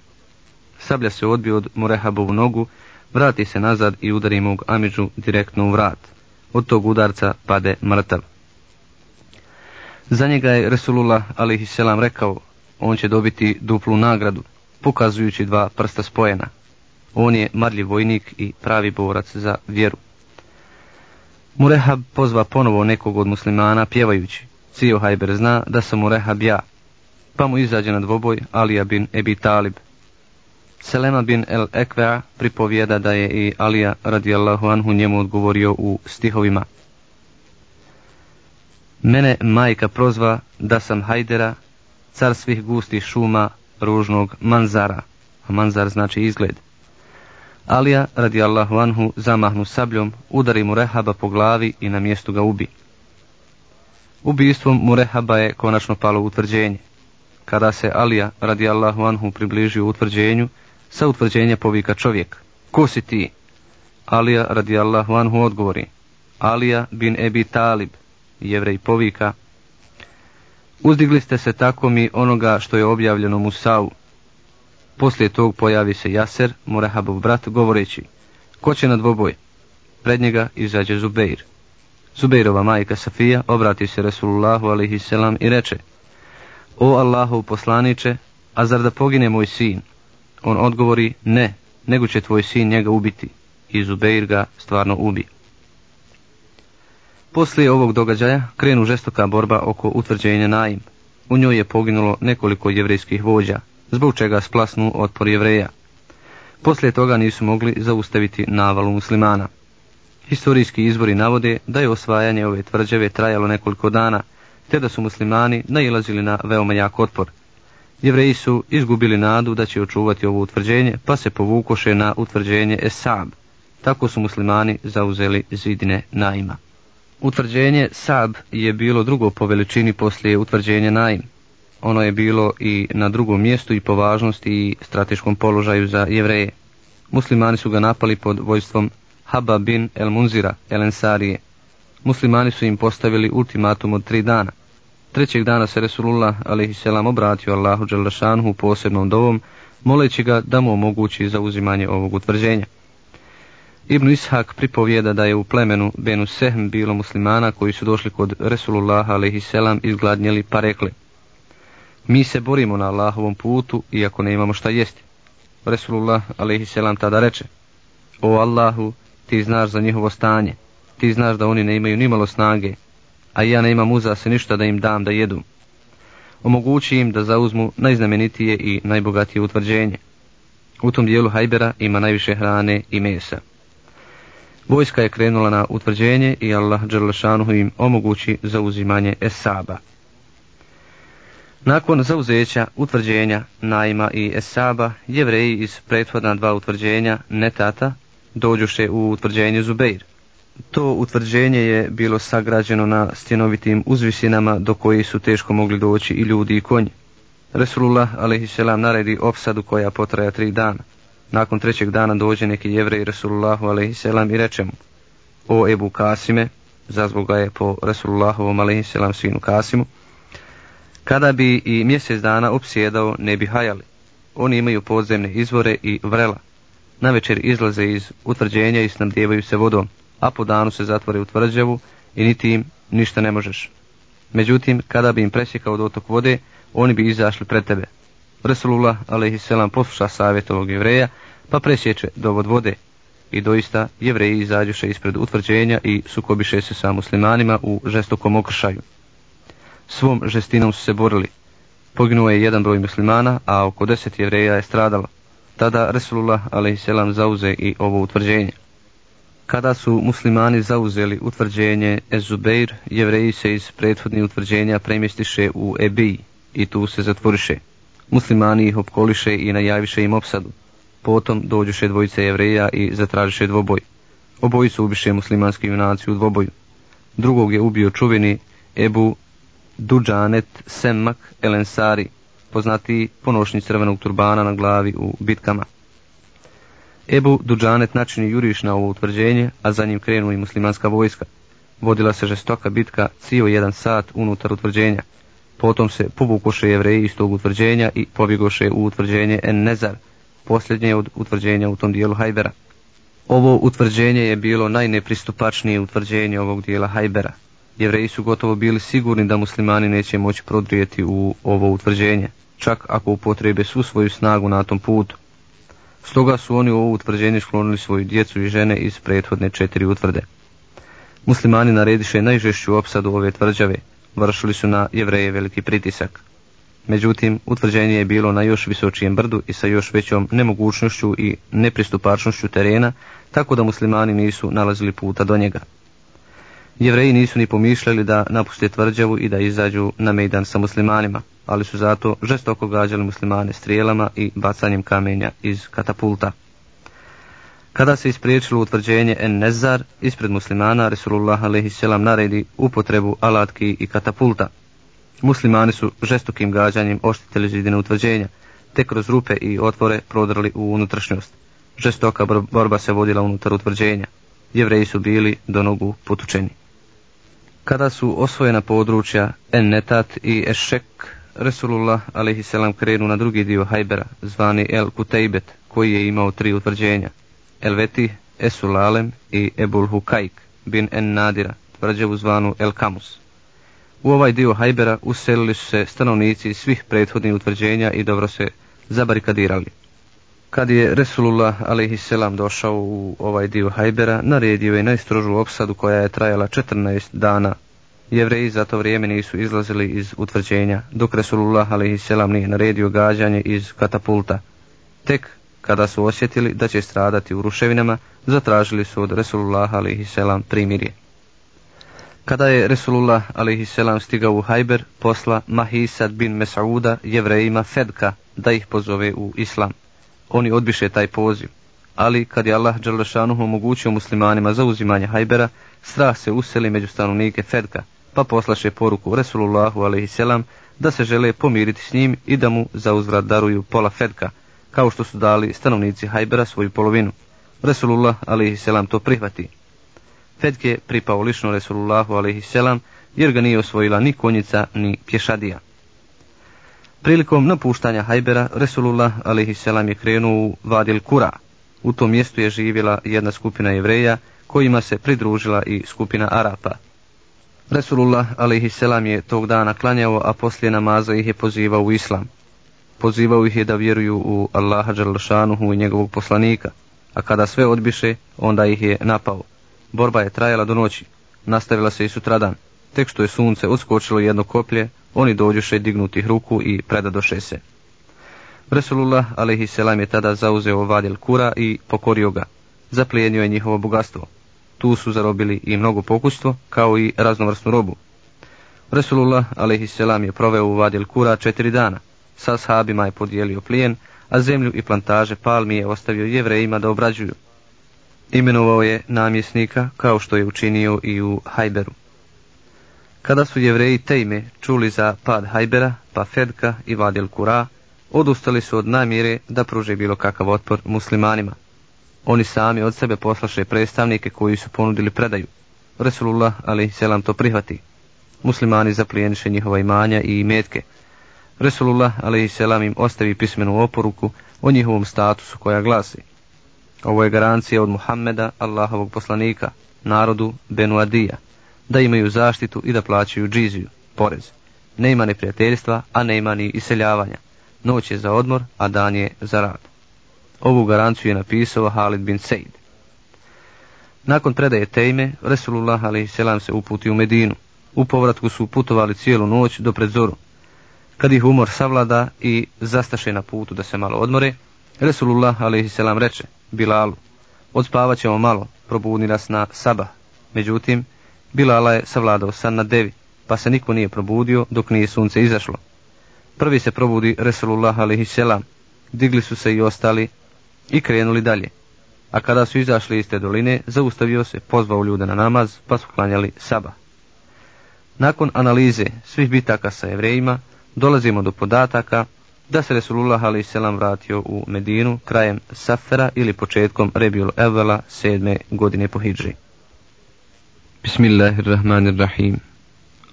Sablja se odbi od Murehabovu nogu, vrati se nazad i udari mog Amidžu direktno u vrat. Od tog udarca pade mrtav. Za njega je Resulullah a.s. rekao, on će dobiti duplu nagradu, pokazujući dva prsta spojena. On je marljiv vojnik i pravi borac za vjeru. Murehab pozva ponovo nekog od muslimana pjevajući. Cio Hajber zna da sam Murehab ja. Pa mu izađe na dvoboj Alija bin Ebi Talib. Selema bin El Ekvea pripovijeda da je i Alija radijallahu anhu njemu odgovorio u stihovima. Mene majka prozva da sam Hajdera, car svih gustih šuma, ružnog manzara, a manzar znači izgled. Alija, radi Allahu anhu, zamahnu sabljom, udari mu Rehaba po glavi i na mjestu ga ubi. Ubijstvom mu Rehaba je konačno palo utvrđenje. Kada se Alija, radi Allahu anhu, približio utvrđenju, sa utvrđenja povika čovjek. Ko si ti? Alija, radi Allahu anhu, odgovori. Alija bin Ebi Talib, jevrej povika. Uzdigli ste se tako mi onoga što je objavljeno Musau, poslije tog pojavi se Jaser, Murehabov brat, govoreći, ko će na dvoboj? Pred njega izađe Zubeir. Zubeirova majka Safija obrati se Resulullahu a.s. i reče, O Allahov poslaniče, a zar da pogine moj sin? On odgovori, ne, nego će tvoj sin njega ubiti. I Zubeir ga stvarno ubi. Poslije ovog događaja krenu žestoka borba oko utvrđenja Naim. U njoj je poginulo nekoliko jevrejskih vođa, zbog čega splasnu otpor jevreja. Poslije toga nisu mogli zaustaviti navalu muslimana. Historijski izvori navode da je osvajanje ove tvrđave trajalo nekoliko dana, te da su muslimani nailazili na veoma jak otpor. Jevreji su izgubili nadu da će očuvati ovo utvrđenje, pa se povukoše na utvrđenje Esab. Tako su muslimani zauzeli zidine Naima. Utvrđenje Sab je bilo drugo po veličini poslije utvrđenja Naim ono je bilo i na drugom mjestu i po važnosti i strateškom položaju za jevreje. Muslimani su ga napali pod vojstvom Haba bin el Munzira, el Ensarije. Muslimani su im postavili ultimatum od tri dana. Trećeg dana se Resulullah a.s. obratio Allahu Đalešanhu posebnom dovom, moleći ga da mu omogući zauzimanje ovog utvrđenja. Ibn Ishak pripovijeda da je u plemenu Benu Sehm bilo muslimana koji su došli kod Resulullah a.s. izgladnjeli pa rekli mi se borimo na Allahovom putu, iako ne imamo šta jesti. Resulullah a.s. tada reče, O Allahu, ti znaš za njihovo stanje, ti znaš da oni ne imaju nimalo snage, a ja ne imam uza se ništa da im dam da jedu. Omogući im da zauzmu najznamenitije i najbogatije utvrđenje. U tom dijelu Hajbera ima najviše hrane i mesa. Vojska je krenula na utvrđenje i Allah Đerlašanuhu im omogući zauzimanje Esaba. Nakon zauzeća utvrđenja Najma i Esaba, jevreji iz prethodna dva utvrđenja Netata dođuše u utvrđenje Zubeir. To utvrđenje je bilo sagrađeno na stjenovitim uzvisinama do koji su teško mogli doći i ljudi i konji. Resulullah a.s. naredi opsadu koja potraja tri dana. Nakon trećeg dana dođe neki jevrej Resulullahu a.s. i reče mu O Ebu Kasime, zazvog ga je po Resulullahovom a.s. sinu Kasimu, kada bi i mjesec dana opsjedao, ne bi hajali. Oni imaju podzemne izvore i vrela. Na večer izlaze iz utvrđenja i snabdjevaju se vodom, a po danu se zatvore u tvrđavu i niti im ništa ne možeš. Međutim, kada bi im presjekao dotok vode, oni bi izašli pred tebe. Resulullah, a.s. posluša savjet ovog jevreja, pa presjeće dovod vode. I doista jevreji izađuše ispred utvrđenja i sukobiše se sa muslimanima u žestokom okršaju svom žestinom su se borili. Poginuo je jedan broj muslimana, a oko deset jevreja je stradalo. Tada Resulullah a.s. zauze i ovo utvrđenje. Kada su muslimani zauzeli utvrđenje Ezubeir, jevreji se iz prethodnih utvrđenja premjestiše u Ebij i tu se zatvoriše. Muslimani ih opkoliše i najaviše im opsadu. Potom dođuše dvojice jevreja i zatražiše dvoboj. Oboji su ubiše muslimanski junaci u dvoboju. Drugog je ubio čuveni Ebu Duđanet Semmak Elensari, poznati ponošnji crvenog turbana na glavi u bitkama. Ebu Duđanet načini juriš na ovo utvrđenje, a za njim krenu i muslimanska vojska. Vodila se žestoka bitka cijel jedan sat unutar utvrđenja. Potom se povukoše jevreji iz tog utvrđenja i pobjegoše u utvrđenje En Nezar, posljednje od utvrđenja u tom dijelu Hajbera. Ovo utvrđenje je bilo najnepristupačnije utvrđenje ovog dijela Hajbera. Jevreji su gotovo bili sigurni da muslimani neće moći prodrijeti u ovo utvrđenje, čak ako upotrebe svu svoju snagu na tom putu. Stoga su oni u ovo utvrđenje sklonili svoju djecu i žene iz prethodne četiri utvrde. Muslimani narediše najžešću opsadu ove tvrđave, vršili su na jevreje veliki pritisak. Međutim, utvrđenje je bilo na još visočijem brdu i sa još većom nemogućnošću i nepristupačnošću terena, tako da muslimani nisu nalazili puta do njega. Jevreji nisu ni pomišljali da napuste tvrđavu i da izađu na mejdan sa muslimanima, ali su zato žestoko gađali muslimane strijelama i bacanjem kamenja iz katapulta. Kada se ispriječilo utvrđenje en nezar, ispred muslimana Resulullah a.s. naredi upotrebu alatki i katapulta. Muslimani su žestokim gađanjem oštitili zidine utvrđenja, te kroz rupe i otvore prodrli u unutrašnjost. Žestoka borba se vodila unutar utvrđenja. Jevreji su bili do nogu potučeni. Kada su osvojena područja Ennetat i Ešek, Resulullah a.s. krenu na drugi dio Hajbera, zvani El Kutejbet, koji je imao tri utvrđenja. Elveti, Esulalem i Ebul Hukajk bin En Nadira, tvrđavu zvanu El Kamus. U ovaj dio Hajbera uselili su se stanovnici svih prethodnih utvrđenja i dobro se zabarikadirali. Kad je Resulullah a.s. došao u ovaj dio Hajbera, naredio je najstrožu opsadu koja je trajala 14 dana. Jevreji za to vrijeme nisu izlazili iz utvrđenja, dok Resulullah a.s. nije naredio gađanje iz katapulta. Tek kada su osjetili da će stradati u ruševinama, zatražili su od Resulullah a.s. primirje. Kada je Resulullah a.s. stigao u Hajber, posla Mahisad bin Mesauda jevrejima Fedka da ih pozove u islam. Oni odbiše taj poziv, ali kad je Allah Đalešanuhu omogućio muslimanima za uzimanje Hajbera, strah se useli među stanovnike Fedka, pa poslaše poruku Resulullahu a.s. da se žele pomiriti s njim i da mu za uzvrat daruju pola Fedka, kao što su dali stanovnici Hajbera svoju polovinu. Resulullah a.s. to prihvati. Fedk je pripao lično Resulullahu a.s. jer ga nije osvojila ni konjica ni pješadija. Prilikom napuštanja Hajbera, Resulullah a.s. je krenuo u Vadil Kura. U tom mjestu je živjela jedna skupina jevreja, kojima se pridružila i skupina Arapa. Resulullah a.s. je tog dana klanjao, a poslije namaza ih je pozivao u islam. Pozivao ih je da vjeruju u Allaha Đalšanuhu i njegovog poslanika, a kada sve odbiše, onda ih je napao. Borba je trajala do noći, nastavila se i sutradan. Tek što je sunce uskočilo jedno koplje, oni dođuše dignutih ruku i predadoše se. Resulullah a.s. je tada zauzeo vadjel kura i pokorio ga. Zaplijenio je njihovo bogatstvo. Tu su zarobili i mnogo pokustvo, kao i raznovrsnu robu. Resulullah a.s. je proveo u vadjel kura četiri dana. Sa sahabima je podijelio plijen, a zemlju i plantaže palmi je ostavio jevrejima da obrađuju. Imenovao je namjesnika kao što je učinio i u Hajberu. Kada su jevreji Tejme čuli za pad Hajbera, pa Fedka i Vadil Kura, odustali su od namjere da pruže bilo kakav otpor muslimanima. Oni sami od sebe poslaše predstavnike koji su ponudili predaju. Resulullah ali selam to prihvati. Muslimani zaplijeniše njihova imanja i imetke. Resulullah ali selam im ostavi pismenu oporuku o njihovom statusu koja glasi. Ovo je garancija od Muhammeda, Allahovog poslanika, narodu Benu Adija da imaju zaštitu i da plaćaju džiziju, porez. Ne ima neprijateljstva, a ne ima ni iseljavanja. Noć je za odmor, a dan je za rad. Ovu garanciju je napisao Halid bin Sejd. Nakon predaje tejme, Resulullah a.s. se uputi u Medinu. U povratku su putovali cijelu noć do predzoru. Kad ih umor savlada i zastaše na putu da se malo odmore, Resulullah a.s. reče Bilalu, odspavat ćemo malo, probudi nas na sabah. Međutim, Bilala je savladao san na devi, pa se niko nije probudio dok nije sunce izašlo. Prvi se probudi Resulullah a.s. Digli su se i ostali, i krenuli dalje. A kada su izašli iz te doline, zaustavio se, pozvao ljude na namaz, pa su klanjali saba. Nakon analize svih bitaka sa evrejima, dolazimo do podataka da se Resulullah a.s. vratio u Medinu krajem Safera ili početkom Rebjul Evela sedme godine po Hidži. Bismillahirrahmanirrahim.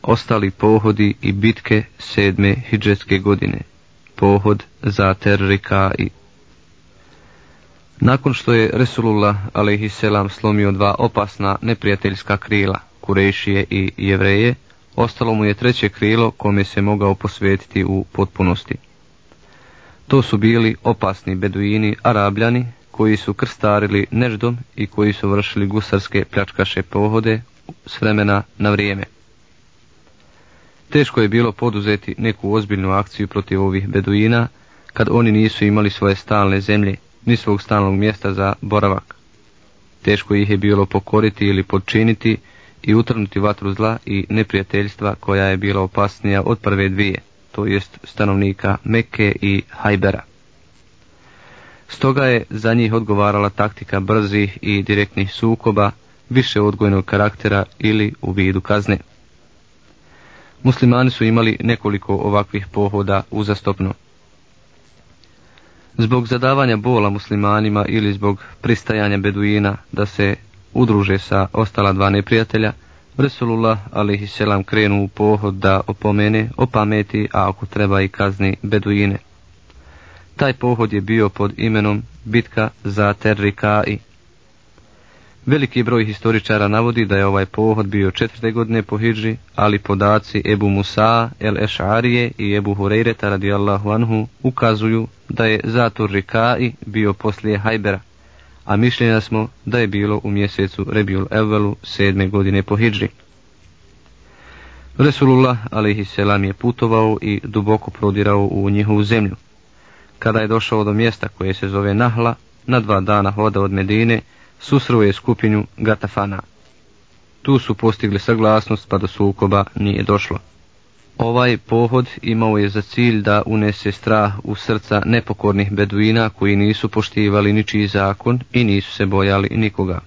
Ostali pohodi i bitke sedme hidžetske godine. Pohod za Terrika i nakon što je Resulullah a.s. slomio dva opasna neprijateljska krila, Kurešije i Jevreje, ostalo mu je treće krilo kome se mogao posvetiti u potpunosti. To su bili opasni beduini arabljani koji su krstarili neždom i koji su vršili gusarske pljačkaše pohode s vremena na vrijeme. Teško je bilo poduzeti neku ozbiljnu akciju protiv ovih beduina kad oni nisu imali svoje stalne zemlje ni svog stalnog mjesta za boravak. Teško ih je bilo pokoriti ili počiniti i utrnuti vatru zla i neprijateljstva koja je bila opasnija od prve dvije, to jest stanovnika Mekke i Hajbera. Stoga je za njih odgovarala taktika brzih i direktnih sukoba, više odgojnog karaktera ili u vidu kazne. Muslimani su imali nekoliko ovakvih pohoda uzastopno. Zbog zadavanja bola muslimanima ili zbog pristajanja beduina da se udruže sa ostala dva neprijatelja, Resulullah selam krenu u pohod da opomene, opameti, a ako treba i kazni beduine. Taj pohod je bio pod imenom bitka za Terrikai. Veliki broj historičara navodi da je ovaj pohod bio četvrte godine po Hidži, ali podaci Ebu Musa, El Ešarije i Ebu Hurejreta radijallahu anhu ukazuju da je Zatur Rikai bio poslije Hajbera, a mišljenja smo da je bilo u mjesecu Rebiul Evvelu sedme godine po Hidži. Resulullah selam je putovao i duboko prodirao u njihovu zemlju. Kada je došao do mjesta koje se zove Nahla, na dva dana hoda od Medine, susreo je skupinu Gatafana. Tu su postigli saglasnost pa do sukoba nije došlo. Ovaj pohod imao je za cilj da unese strah u srca nepokornih beduina koji nisu poštivali ničiji zakon i nisu se bojali nikoga.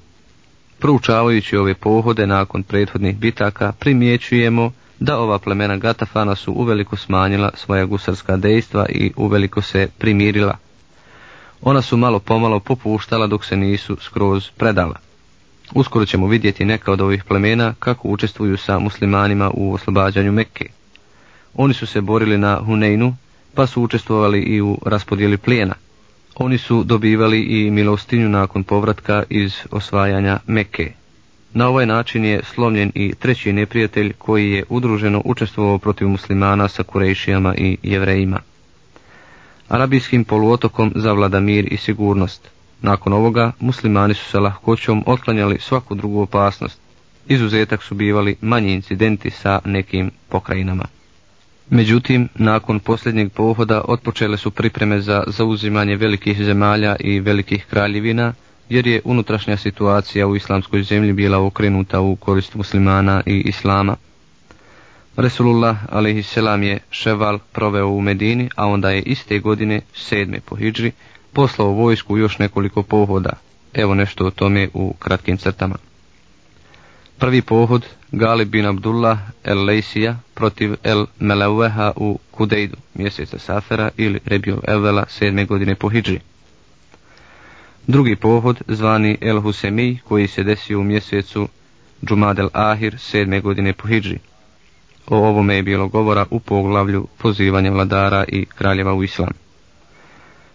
Proučavajući ove pohode nakon prethodnih bitaka primjećujemo da ova plemena Gatafana su uveliko smanjila svoja gusarska dejstva i uveliko se primirila. Ona su malo pomalo popuštala dok se nisu skroz predala. Uskoro ćemo vidjeti neka od ovih plemena kako učestvuju sa muslimanima u oslobađanju Mekke. Oni su se borili na Huneinu, pa su učestvovali i u raspodjeli plijena. Oni su dobivali i milostinju nakon povratka iz osvajanja Mekke. Na ovaj način je slomljen i treći neprijatelj koji je udruženo učestvovao protiv muslimana sa Kurejšijama i Jevrejima. Arabijskim poluotokom zavlada mir i sigurnost. Nakon ovoga muslimani su sa lahkoćom otklanjali svaku drugu opasnost. Izuzetak su bivali manji incidenti sa nekim pokrajinama. Međutim, nakon posljednjeg pohoda otpočele su pripreme za zauzimanje velikih zemalja i velikih kraljevina, jer je unutrašnja situacija u islamskoj zemlji bila okrenuta u korist muslimana i islama. Resulullah a.s. je ševal proveo u Medini, a onda je iste godine, sedme po hidžri, poslao vojsku još nekoliko pohoda. Evo nešto o tome u kratkim crtama. Prvi pohod Galib bin Abdullah el Lejsija protiv el Meleueha u Kudejdu, mjeseca Safera ili Rebio Evela sedme godine po Hidži. Drugi pohod zvani El Husemi koji se desio u mjesecu Džumad el Ahir sedme godine po Hidži. O ovome je bilo govora u poglavlju pozivanja vladara i kraljeva u islam.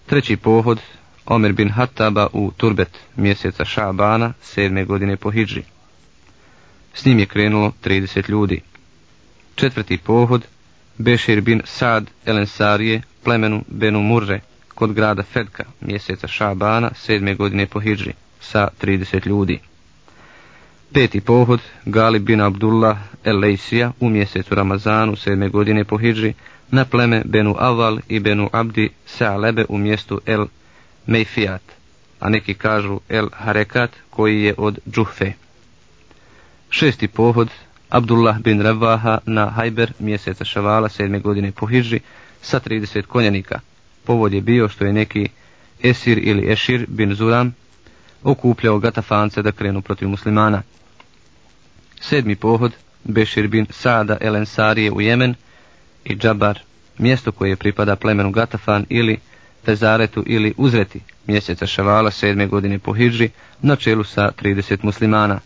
Treći pohod Omer bin Hattaba u Turbet mjeseca Šabana sedme godine po Hidži. S njim je krenulo 30 ljudi. Četvrti pohod, Bešir bin Sad Elensarije, plemenu Benu Murre, kod grada Fedka, mjeseca Šabana, sedme godine po Hidži, sa 30 ljudi. Peti pohod, Gali bin Abdullah El Lejsija, u mjesecu Ramazanu, sedme godine po Hidži, na pleme Benu Aval i Benu Abdi Sa'lebe u mjestu El Mejfijat, a neki kažu El Harekat, koji je od Džuhfe. Šesti pohod, Abdullah bin Ravaha na Hajber mjeseca Šavala sedme godine po Hidži sa 30 konjanika. Povod je bio što je neki Esir ili Ešir bin Zuram okupljao Gatafance da krenu protiv muslimana. Sedmi pohod, Bešir bin Saada el Ensarije u Jemen i Džabar, mjesto koje pripada plemenu Gatafan ili Tezaretu ili Uzreti, mjeseca Šavala sedme godine po Hidži, na čelu sa 30 muslimana.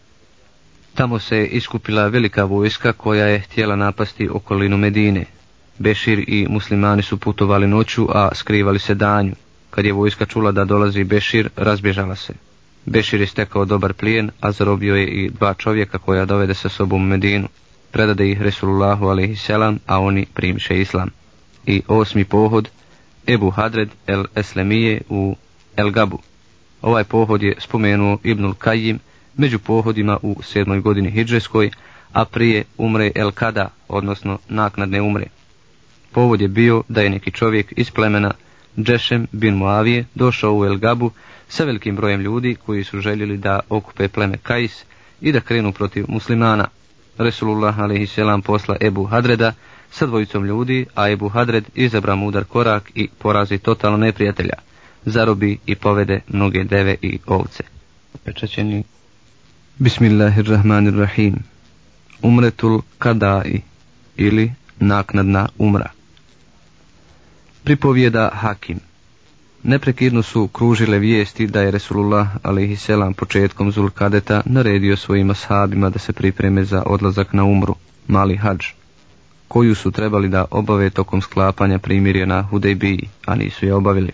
Tamo se iskupila velika vojska koja je htjela napasti okolinu Medine. Bešir i muslimani su putovali noću, a skrivali se danju. Kad je vojska čula da dolazi Bešir, razbježala se. Bešir je stekao dobar plijen, a zarobio je i dva čovjeka koja dovede sa sobom Medinu. Predade ih Resulullahu a.s. a oni primiše islam. I osmi pohod, Ebu Hadred el Eslemije u El Gabu. Ovaj pohod je spomenuo Ibnul Kajim među pohodima u sedmoj godini Hidžeskoj, a prije umre El Kada, odnosno naknadne umre. Povod je bio da je neki čovjek iz plemena Džešem bin Muavije došao u El Gabu sa velikim brojem ljudi koji su željeli da okupe pleme Kais i da krenu protiv muslimana. Resulullah a.s. posla Ebu Hadreda sa dvojicom ljudi, a Ebu Hadred izabra mudar korak i porazi totalno neprijatelja, zarobi i povede mnoge deve i ovce. Pečaćeni Bismillahirrahmanirrahim Umretul Kadai ili naknadna umra Pripovjeda Hakim Neprekidno su kružile vijesti da je Resulullah a.s. početkom Zulkadeta naredio svojim ashabima da se pripreme za odlazak na umru, mali hađ, koju su trebali da obave tokom sklapanja primirja na Hudejbiji, a nisu je obavili.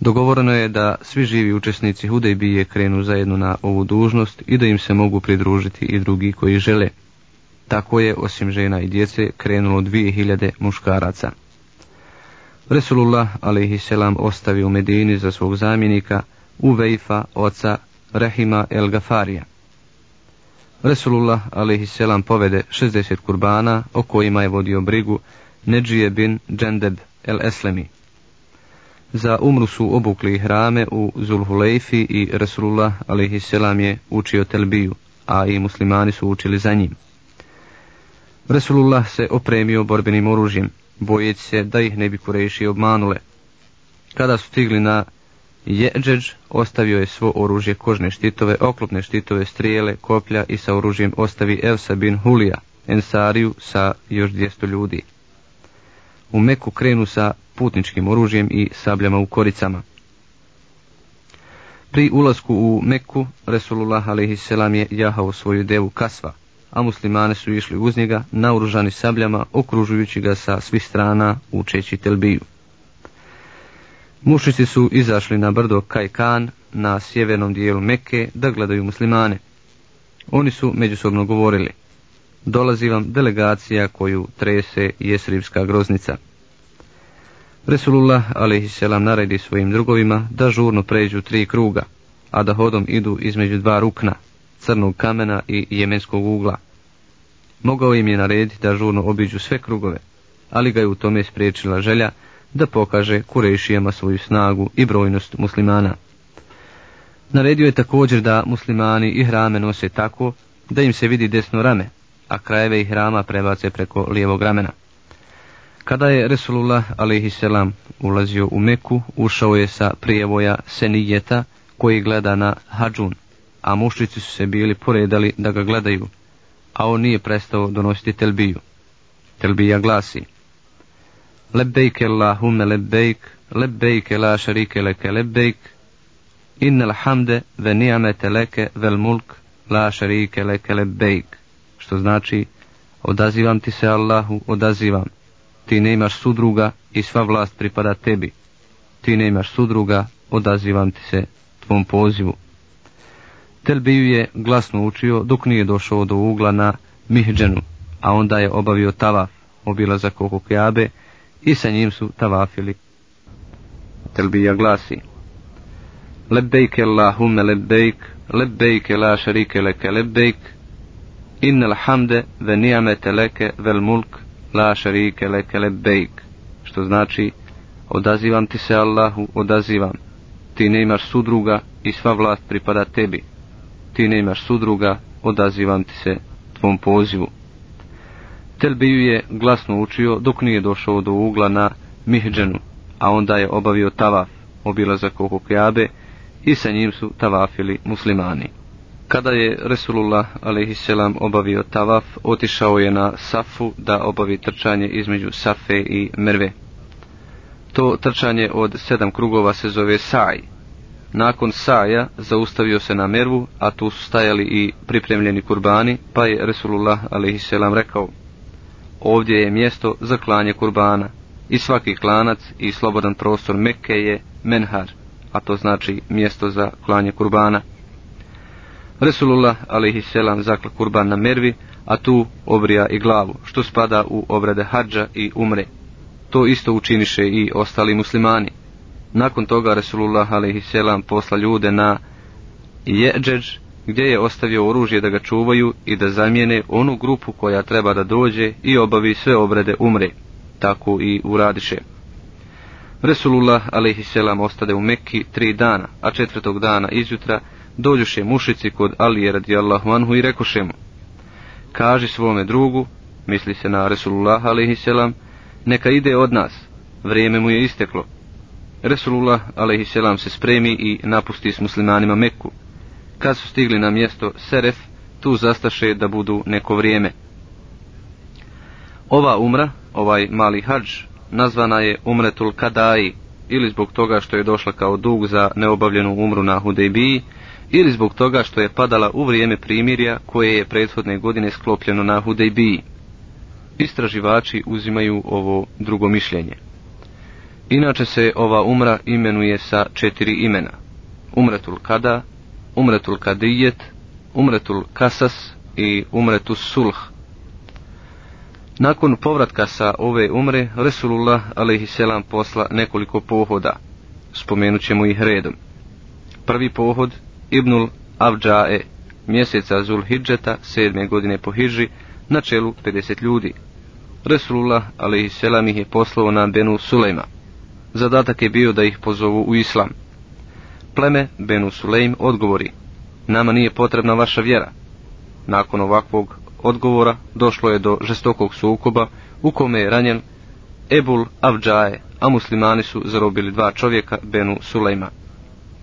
Dogovoreno je da svi živi učesnici Hudejbije krenu zajedno na ovu dužnost i da im se mogu pridružiti i drugi koji žele. Tako je, osim žena i djece, krenulo dvije hiljade muškaraca. Resulullah a.s. ostavi u Medini za svog zamjenika Uvejfa oca Rahima el Gafarija. Resulullah a.s. povede 60 kurbana o kojima je vodio brigu Neđije bin Džendeb el Eslemi. Za umru su obukli hrame u Zulhulejfi i Resulullah a.s. je učio telbiju, a i muslimani su učili za njim. Resulullah se opremio borbenim oružjem, bojeći se da ih ne bi kureši obmanule. Kada su stigli na Jeđeđ, ostavio je svo oružje, kožne štitove, oklopne štitove, strijele, koplja i sa oružjem ostavi Elsa bin Hulija, Ensariju sa još 200 ljudi. U Meku krenu sa putničkim oružjem i sabljama u koricama. Pri ulasku u Meku, Resulullah a.s. je jahao svoju devu Kasva, a muslimane su išli uz njega naoružani sabljama, okružujući ga sa svih strana učeći telbiju. Mušici su izašli na brdo Kajkan na sjevernom dijelu Mekke da gledaju muslimane. Oni su međusobno govorili, dolazi vam delegacija koju trese jesrivska groznica. Resulullah a.s. naredi svojim drugovima da žurno pređu tri kruga, a da hodom idu između dva rukna, crnog kamena i jemenskog ugla. Mogao im je narediti da žurno obiđu sve krugove, ali ga je u tome spriječila želja da pokaže kurešijama svoju snagu i brojnost muslimana. Naredio je također da muslimani i hrame nose tako da im se vidi desno rame, a krajeve i hrama prebace preko lijevog ramena. Kada je Resulullah a.s. ulazio u Meku, ušao je sa prijevoja Senijeta koji gleda na Hadžun, a mušrici su se bili poredali da ga gledaju, a on nije prestao donositi telbiju. Telbija glasi Lebbejk Allahumme lebbejk, lebbejk la šarike leke lebbejk, innel hamde ve nijamete leke vel mulk la šarike leke lebbejk, što znači odazivam ti se Allahu, odazivam ti ne imaš sudruga i sva vlast pripada tebi. Ti ne imaš sudruga, odazivam ti se tvom pozivu. Telbiju je glasno učio dok nije došao do ugla na Mihđenu, a onda je obavio tavaf, obilazak oko Kjabe i sa njim su tavafili. Telbija glasi Lebbejke Allahumme lebbejk, lebbejke la šarike leke lebbejk, innel hamde ve nijamete leke vel mulk, la šarike leke lebejk, što znači odazivam ti se Allahu, odazivam. Ti ne imaš sudruga i sva vlast pripada tebi. Ti ne imaš sudruga, odazivam ti se tvom pozivu. Telbiju je glasno učio dok nije došao do ugla na Mihđenu, a onda je obavio tavaf, obilazak oko Kjabe i sa njim su tavafili muslimani. Kada je Resulullah a.s. obavio tavaf, otišao je na Safu da obavi trčanje između Safe i Merve. To trčanje od sedam krugova se zove Saj. Nakon Saja zaustavio se na Mervu, a tu su stajali i pripremljeni kurbani, pa je Resulullah a.s. rekao Ovdje je mjesto za klanje kurbana i svaki klanac i slobodan prostor Mekke je menhar, a to znači mjesto za klanje kurbana. Resulullah a.s. zakla kurban na mervi, a tu obrija i glavu, što spada u obrade hađa i umre. To isto učiniše i ostali muslimani. Nakon toga Resulullah a.s. posla ljude na Jeđeđ, gdje je ostavio oružje da ga čuvaju i da zamijene onu grupu koja treba da dođe i obavi sve obrede umre. Tako i uradiše. Resulullah a.s. ostade u Mekki tri dana, a četvrtog dana izjutra dođuše mušici kod Alije radijallahu anhu i rekoše mu Kaži svome drugu, misli se na Resulullah a.s. Neka ide od nas, vrijeme mu je isteklo. Resulullah a.s. se spremi i napusti s muslimanima Mekku. Kad su stigli na mjesto Seref, tu zastaše da budu neko vrijeme. Ova umra, ovaj mali hađ, nazvana je Umretul Kadai, ili zbog toga što je došla kao dug za neobavljenu umru na Hudejbiji, ili zbog toga što je padala u vrijeme primirja koje je prethodne godine sklopljeno na Hudejbiji. Istraživači uzimaju ovo drugo mišljenje. Inače se ova umra imenuje sa četiri imena. Umretul Kada, Umretul Kadijet, Umretul Kasas i Umretul Sulh. Nakon povratka sa ove umre, Resulullah a.s. posla nekoliko pohoda. Spomenut ćemo ih redom. Prvi pohod Ibnul Avđae, mjeseca Zulhidžeta, sedme godine po Hidži, na čelu 50 ljudi. Resulullah a.s. ih je poslao na Benu Sulejma. Zadatak je bio da ih pozovu u islam. Pleme Benu Sulejm odgovori, nama nije potrebna vaša vjera. Nakon ovakvog odgovora došlo je do žestokog sukoba u kome je ranjen Ebul Avđae, a muslimani su zarobili dva čovjeka Benu Sulejma.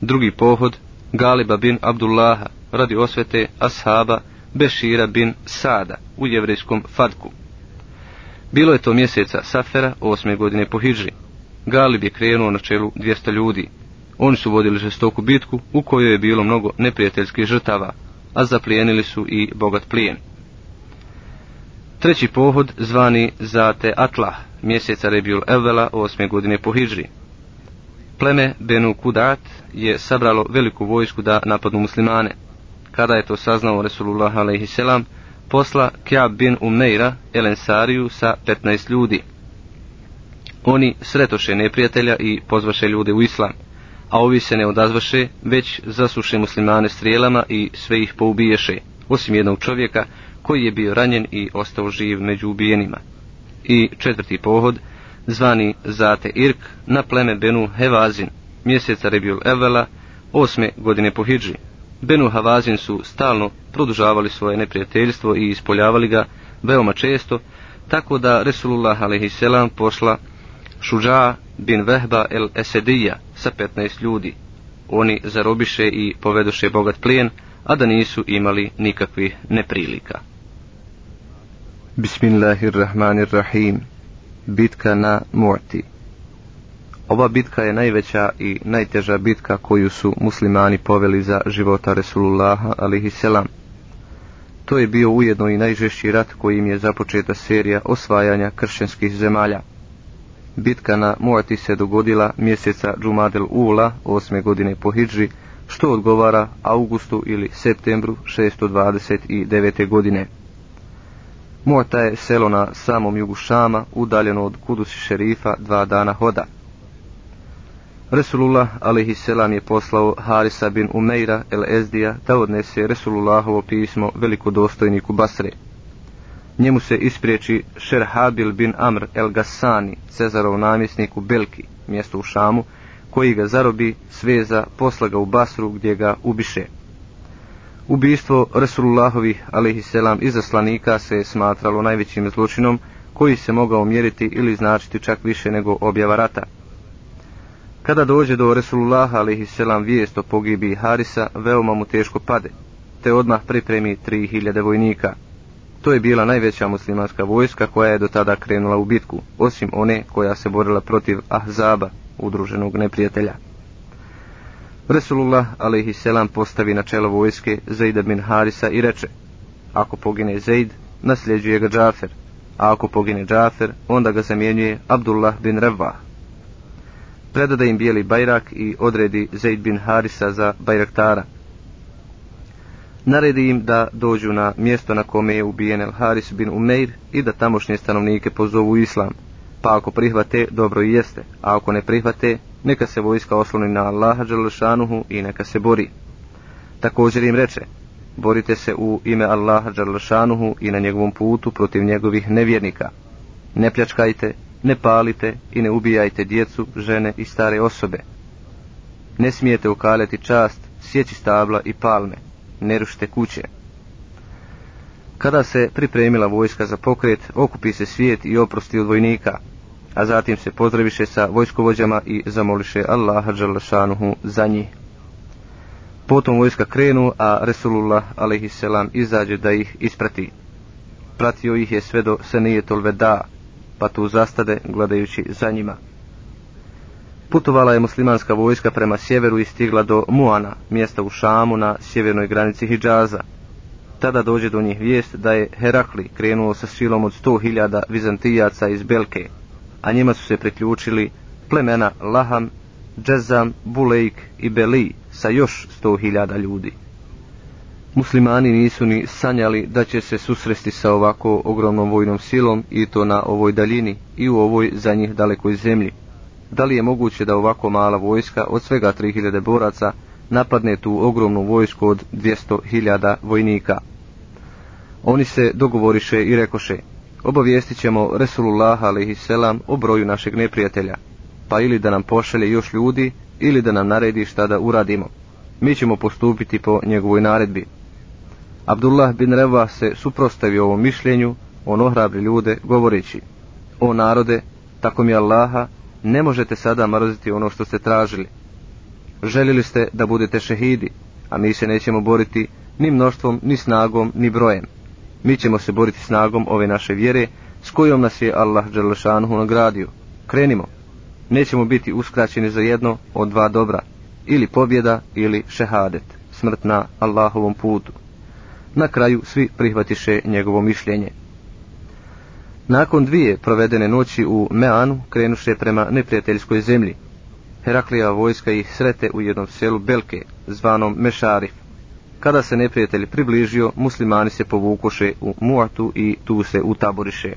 Drugi pohod Galiba bin Abdullaha radi osvete ashaba Bešira bin Sada u jevrijskom Fadku. Bilo je to mjeseca Safera, osme godine po Hidži. Galib je krenuo na čelu 200 ljudi. Oni su vodili žestoku bitku u kojoj je bilo mnogo neprijateljskih žrtava, a zaplijenili su i bogat plijen. Treći pohod zvani Zate Atlah, mjeseca Rebjul Evvela, osme godine po Hidži pleme Benu Kudat je sabralo veliku vojsku da napadnu muslimane. Kada je to saznao Resulullah a.s. posla Kjab bin Umneira Elensariju sa 15 ljudi. Oni sretoše neprijatelja i pozvaše ljude u islam, a ovi se ne odazvaše, već zasuše muslimane strijelama i sve ih poubiješe, osim jednog čovjeka koji je bio ranjen i ostao živ među ubijenima. I četvrti pohod – zvani Zate Irk na pleme Benu Hevazin, mjeseca Rebjul Evela, osme godine po Hidži. Benu Havazin su stalno produžavali svoje neprijateljstvo i ispoljavali ga veoma često, tako da Resulullah a.s. posla Šuđa bin Vehba el Esedija sa 15 ljudi. Oni zarobiše i povedoše bogat plijen, a da nisu imali nikakvih neprilika. Bismillahirrahmanirrahim bitka na Mu'ti. Ova bitka je najveća i najteža bitka koju su muslimani poveli za života Resulullaha selam. To je bio ujedno i najžešći rat kojim je započeta serija osvajanja kršćanskih zemalja. Bitka na Mu'ti se dogodila mjeseca Džumadel Ula, osme godine po Hidži, što odgovara augustu ili septembru 629. godine. Mota je selo na samom jugu Šama, udaljeno od Kudusi šerifa dva dana hoda. Resulullah a.s. je poslao Harisa bin Umeira el Ezdija da odnese Resulullahovo pismo velikodostojniku Basre. Njemu se ispriječi Šerhabil bin Amr el Gassani, Cezarov namjesnik u Belki, mjesto u Šamu, koji ga zarobi, sveza, posla ga u Basru gdje ga ubiše. Ubijstvo Resulullahovih alaihisselam izaslanika se je smatralo najvećim zločinom koji se mogao mjeriti ili značiti čak više nego objava rata. Kada dođe do Resulullah selam vijest o pogibi Harisa, veoma mu teško pade, te odmah pripremi 3000 vojnika. To je bila najveća muslimanska vojska koja je do tada krenula u bitku, osim one koja se borila protiv Ahzaba, udruženog neprijatelja. Resulullah selam postavi na čelo vojske Zaida bin Harisa i reče, ako pogine Zaid, nasljeđuje ga Džafer, a ako pogine Džafer, onda ga zamjenjuje Abdullah bin Revah. Predada im bijeli bajrak i odredi Zaid bin Harisa za bajraktara. Naredi im da dođu na mjesto na kome je ubijen El Haris bin Umeir i da tamošnje stanovnike pozovu islam, pa ako prihvate, dobro i jeste, a ako ne prihvate, neka se vojska osloni na Allaha Đalešanuhu i neka se bori. Također im reče, borite se u ime Allaha Đalešanuhu i na njegovom putu protiv njegovih nevjernika. Ne pljačkajte, ne palite i ne ubijajte djecu, žene i stare osobe. Ne smijete ukaljati čast, sjeći stabla i palme, ne rušite kuće. Kada se pripremila vojska za pokret, okupi se svijet i oprosti od vojnika, a zatim se pozdraviše sa vojskovođama i zamoliše Allaha Đalešanuhu za njih. Potom vojska krenu, a Resulullah a.s. izađe da ih isprati. Pratio ih je sve do Senijetol Veda, pa tu zastade gledajući za njima. Putovala je muslimanska vojska prema sjeveru i stigla do Muana, mjesta u Šamu na sjevernoj granici Hidžaza. Tada dođe do njih vijest da je Herakli krenuo sa silom od sto hiljada vizantijaca iz Belke, a njima su se priključili plemena Laham, Džezam, Bulejk i Beli sa još sto hiljada ljudi. Muslimani nisu ni sanjali da će se susresti sa ovako ogromnom vojnom silom i to na ovoj daljini i u ovoj za njih dalekoj zemlji. Da li je moguće da ovako mala vojska od svega 3000 boraca napadne tu ogromnu vojsku od 200.000 vojnika? Oni se dogovoriše i rekoše, obavijestit ćemo Resulullah a.s. o broju našeg neprijatelja, pa ili da nam pošalje još ljudi ili da nam naredi šta da uradimo. Mi ćemo postupiti po njegovoj naredbi. Abdullah bin Reva se suprostavio ovom mišljenju, on ohrabri ljude govoreći, o narode, tako mi Allaha, ne možete sada mrziti ono što ste tražili. Željeli ste da budete šehidi, a mi se nećemo boriti ni mnoštvom, ni snagom, ni brojem. Mi ćemo se boriti snagom ove naše vjere, s kojom nas je Allah Đalešanuhu nagradio. Krenimo. Nećemo biti uskraćeni za jedno od dva dobra, ili pobjeda, ili šehadet, smrt na Allahovom putu. Na kraju svi prihvatiše njegovo mišljenje. Nakon dvije provedene noći u Meanu krenuše prema neprijateljskoj zemlji. Heraklija vojska ih srete u jednom selu Belke, zvanom Mešarif. Kada se neprijatelj približio, muslimani se povukoše u Muatu i tu se utaboriše.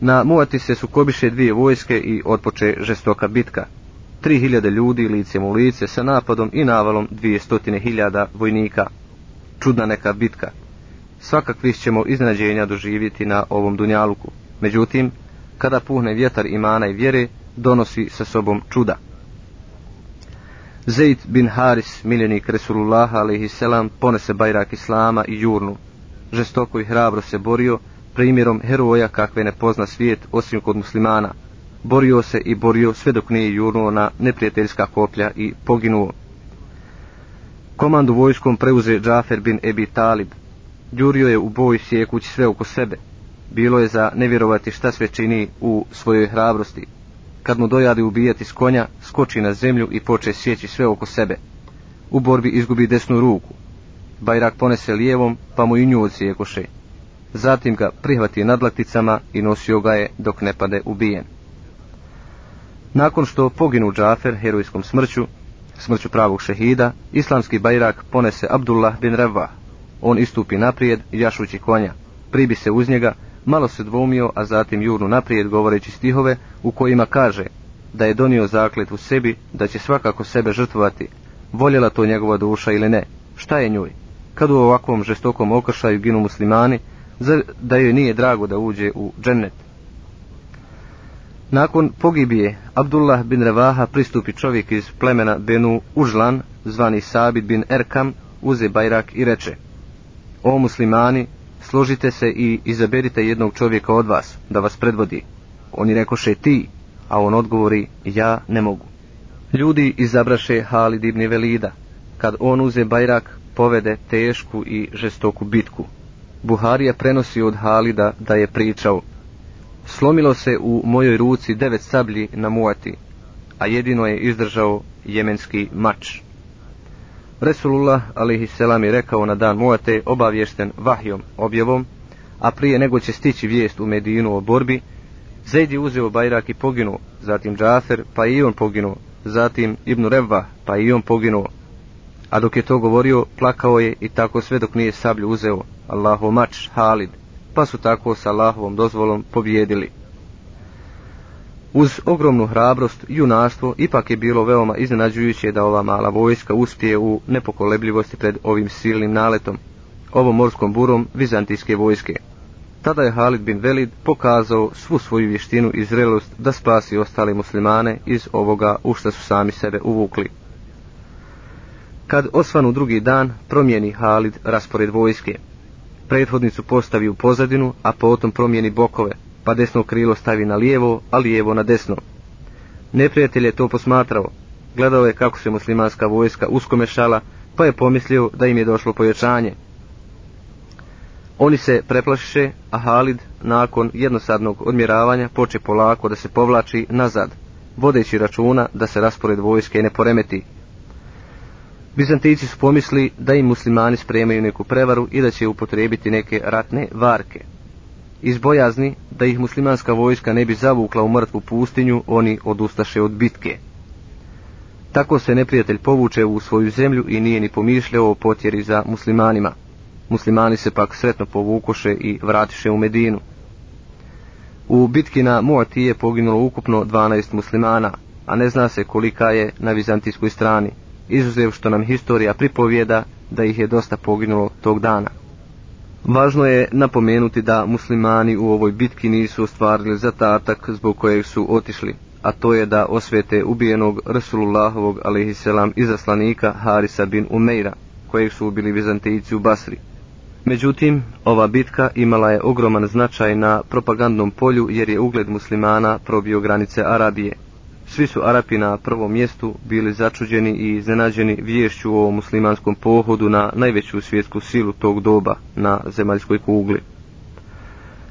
Na Muati se sukobiše dvije vojske i otpoče žestoka bitka. Tri hiljade ljudi licem u lice sa napadom i navalom dvije stotine hiljada vojnika. Čudna neka bitka. Svakakvih ćemo iznenađenja doživjeti na ovom dunjaluku. Međutim, kada puhne vjetar imana i vjere, donosi sa sobom čuda. Zaid bin Haris, miljenik Resulullah a.s. ponese bajrak Islama i jurnu. Žestoko i hrabro se borio, primjerom heroja kakve ne pozna svijet osim kod muslimana. Borio se i borio sve dok nije jurnuo na neprijateljska koplja i poginuo. Komandu vojskom preuze Džafer bin Ebi Talib. Đurio je u boj sjekući sve oko sebe. Bilo je za nevjerovati šta sve čini u svojoj hrabrosti. Kad mu dojadi ubijati s konja, skoči na zemlju i poče sjeći sve oko sebe. U borbi izgubi desnu ruku. Bajrak ponese lijevom, pa mu i nju odsjekoše. Zatim ga prihvati nadlakticama i nosio ga je dok ne pade ubijen. Nakon što poginu Džafer herojskom smrću, smrću pravog šehida, islamski bajrak ponese Abdullah bin Reva. On istupi naprijed, jašući konja, pribi se uz njega, malo se dvoumio, a zatim jurnu naprijed govoreći stihove u kojima kaže da je donio zaklet u sebi, da će svakako sebe žrtvovati, voljela to njegova duša ili ne, šta je njoj? Kad u ovakvom žestokom okršaju ginu muslimani, da joj nije drago da uđe u džennet? Nakon pogibije Abdullah bin Revaha pristupi čovjek iz plemena Benu Užlan, zvani Sabit bin Erkam, uze bajrak i reče O muslimani, složite se i izaberite jednog čovjeka od vas, da vas predvodi. Oni rekoše ti, a on odgovori, ja ne mogu. Ljudi izabraše Halid ibn Velida. Kad on uze bajrak, povede tešku i žestoku bitku. Buharija prenosi od Halida da je pričao, slomilo se u mojoj ruci devet sablji na muati, a jedino je izdržao jemenski mač. Resulullah selam je rekao na dan muate obavješten vahjom objevom, a prije nego će stići vijest u Medinu o borbi, Zaid je uzeo bajrak i poginuo, zatim Džafer, pa i on poginuo, zatim Ibn Revva, pa i on poginuo. A dok je to govorio, plakao je i tako sve dok nije sablju uzeo, Allahov mač, Halid, pa su tako sa Allahovom dozvolom pobjedili. Uz ogromnu hrabrost i junaštvo ipak je bilo veoma iznenađujuće da ova mala vojska uspije u nepokolebljivosti pred ovim silnim naletom, ovom morskom burom vizantijske vojske. Tada je Halid bin Velid pokazao svu svoju vještinu i zrelost da spasi ostale muslimane iz ovoga u što su sami sebe uvukli. Kad osvanu drugi dan, promijeni Halid raspored vojske. Prethodnicu postavi u pozadinu, a potom promijeni bokove, pa desno krilo stavi na lijevo, a lijevo na desno. Neprijatelj je to posmatrao. Gledao je kako se muslimanska vojska uskomešala, pa je pomislio da im je došlo pojačanje. Oni se preplašiše, a Halid, nakon jednosadnog odmjeravanja, poče polako da se povlači nazad, vodeći računa da se raspored vojske ne poremeti. Bizantijci su pomisli da im muslimani spremaju neku prevaru i da će upotrijebiti neke ratne varke. Iz bojazni da ih muslimanska vojska ne bi zavukla u mrtvu pustinju, oni odustaše od bitke. Tako se neprijatelj povuče u svoju zemlju i nije ni pomišljao o potjeri za muslimanima. Muslimani se pak sretno povukoše i vratiše u Medinu. U bitki na Muati je poginulo ukupno 12 muslimana, a ne zna se kolika je na vizantijskoj strani, izuzev što nam historija pripovijeda da ih je dosta poginulo tog dana. Važno je napomenuti da muslimani u ovoj bitki nisu ostvarili zatatak zbog kojeg su otišli, a to je da osvete ubijenog Rasulullahovog alaihisselam izaslanika Harisa bin Umeira, kojeg su ubili Vizantijci u Basri. Međutim, ova bitka imala je ogroman značaj na propagandnom polju jer je ugled muslimana probio granice Arabije. Svi su Arapi na prvom mjestu bili začuđeni i iznenađeni viješću o muslimanskom pohodu na najveću svjetsku silu tog doba na zemaljskoj kugli.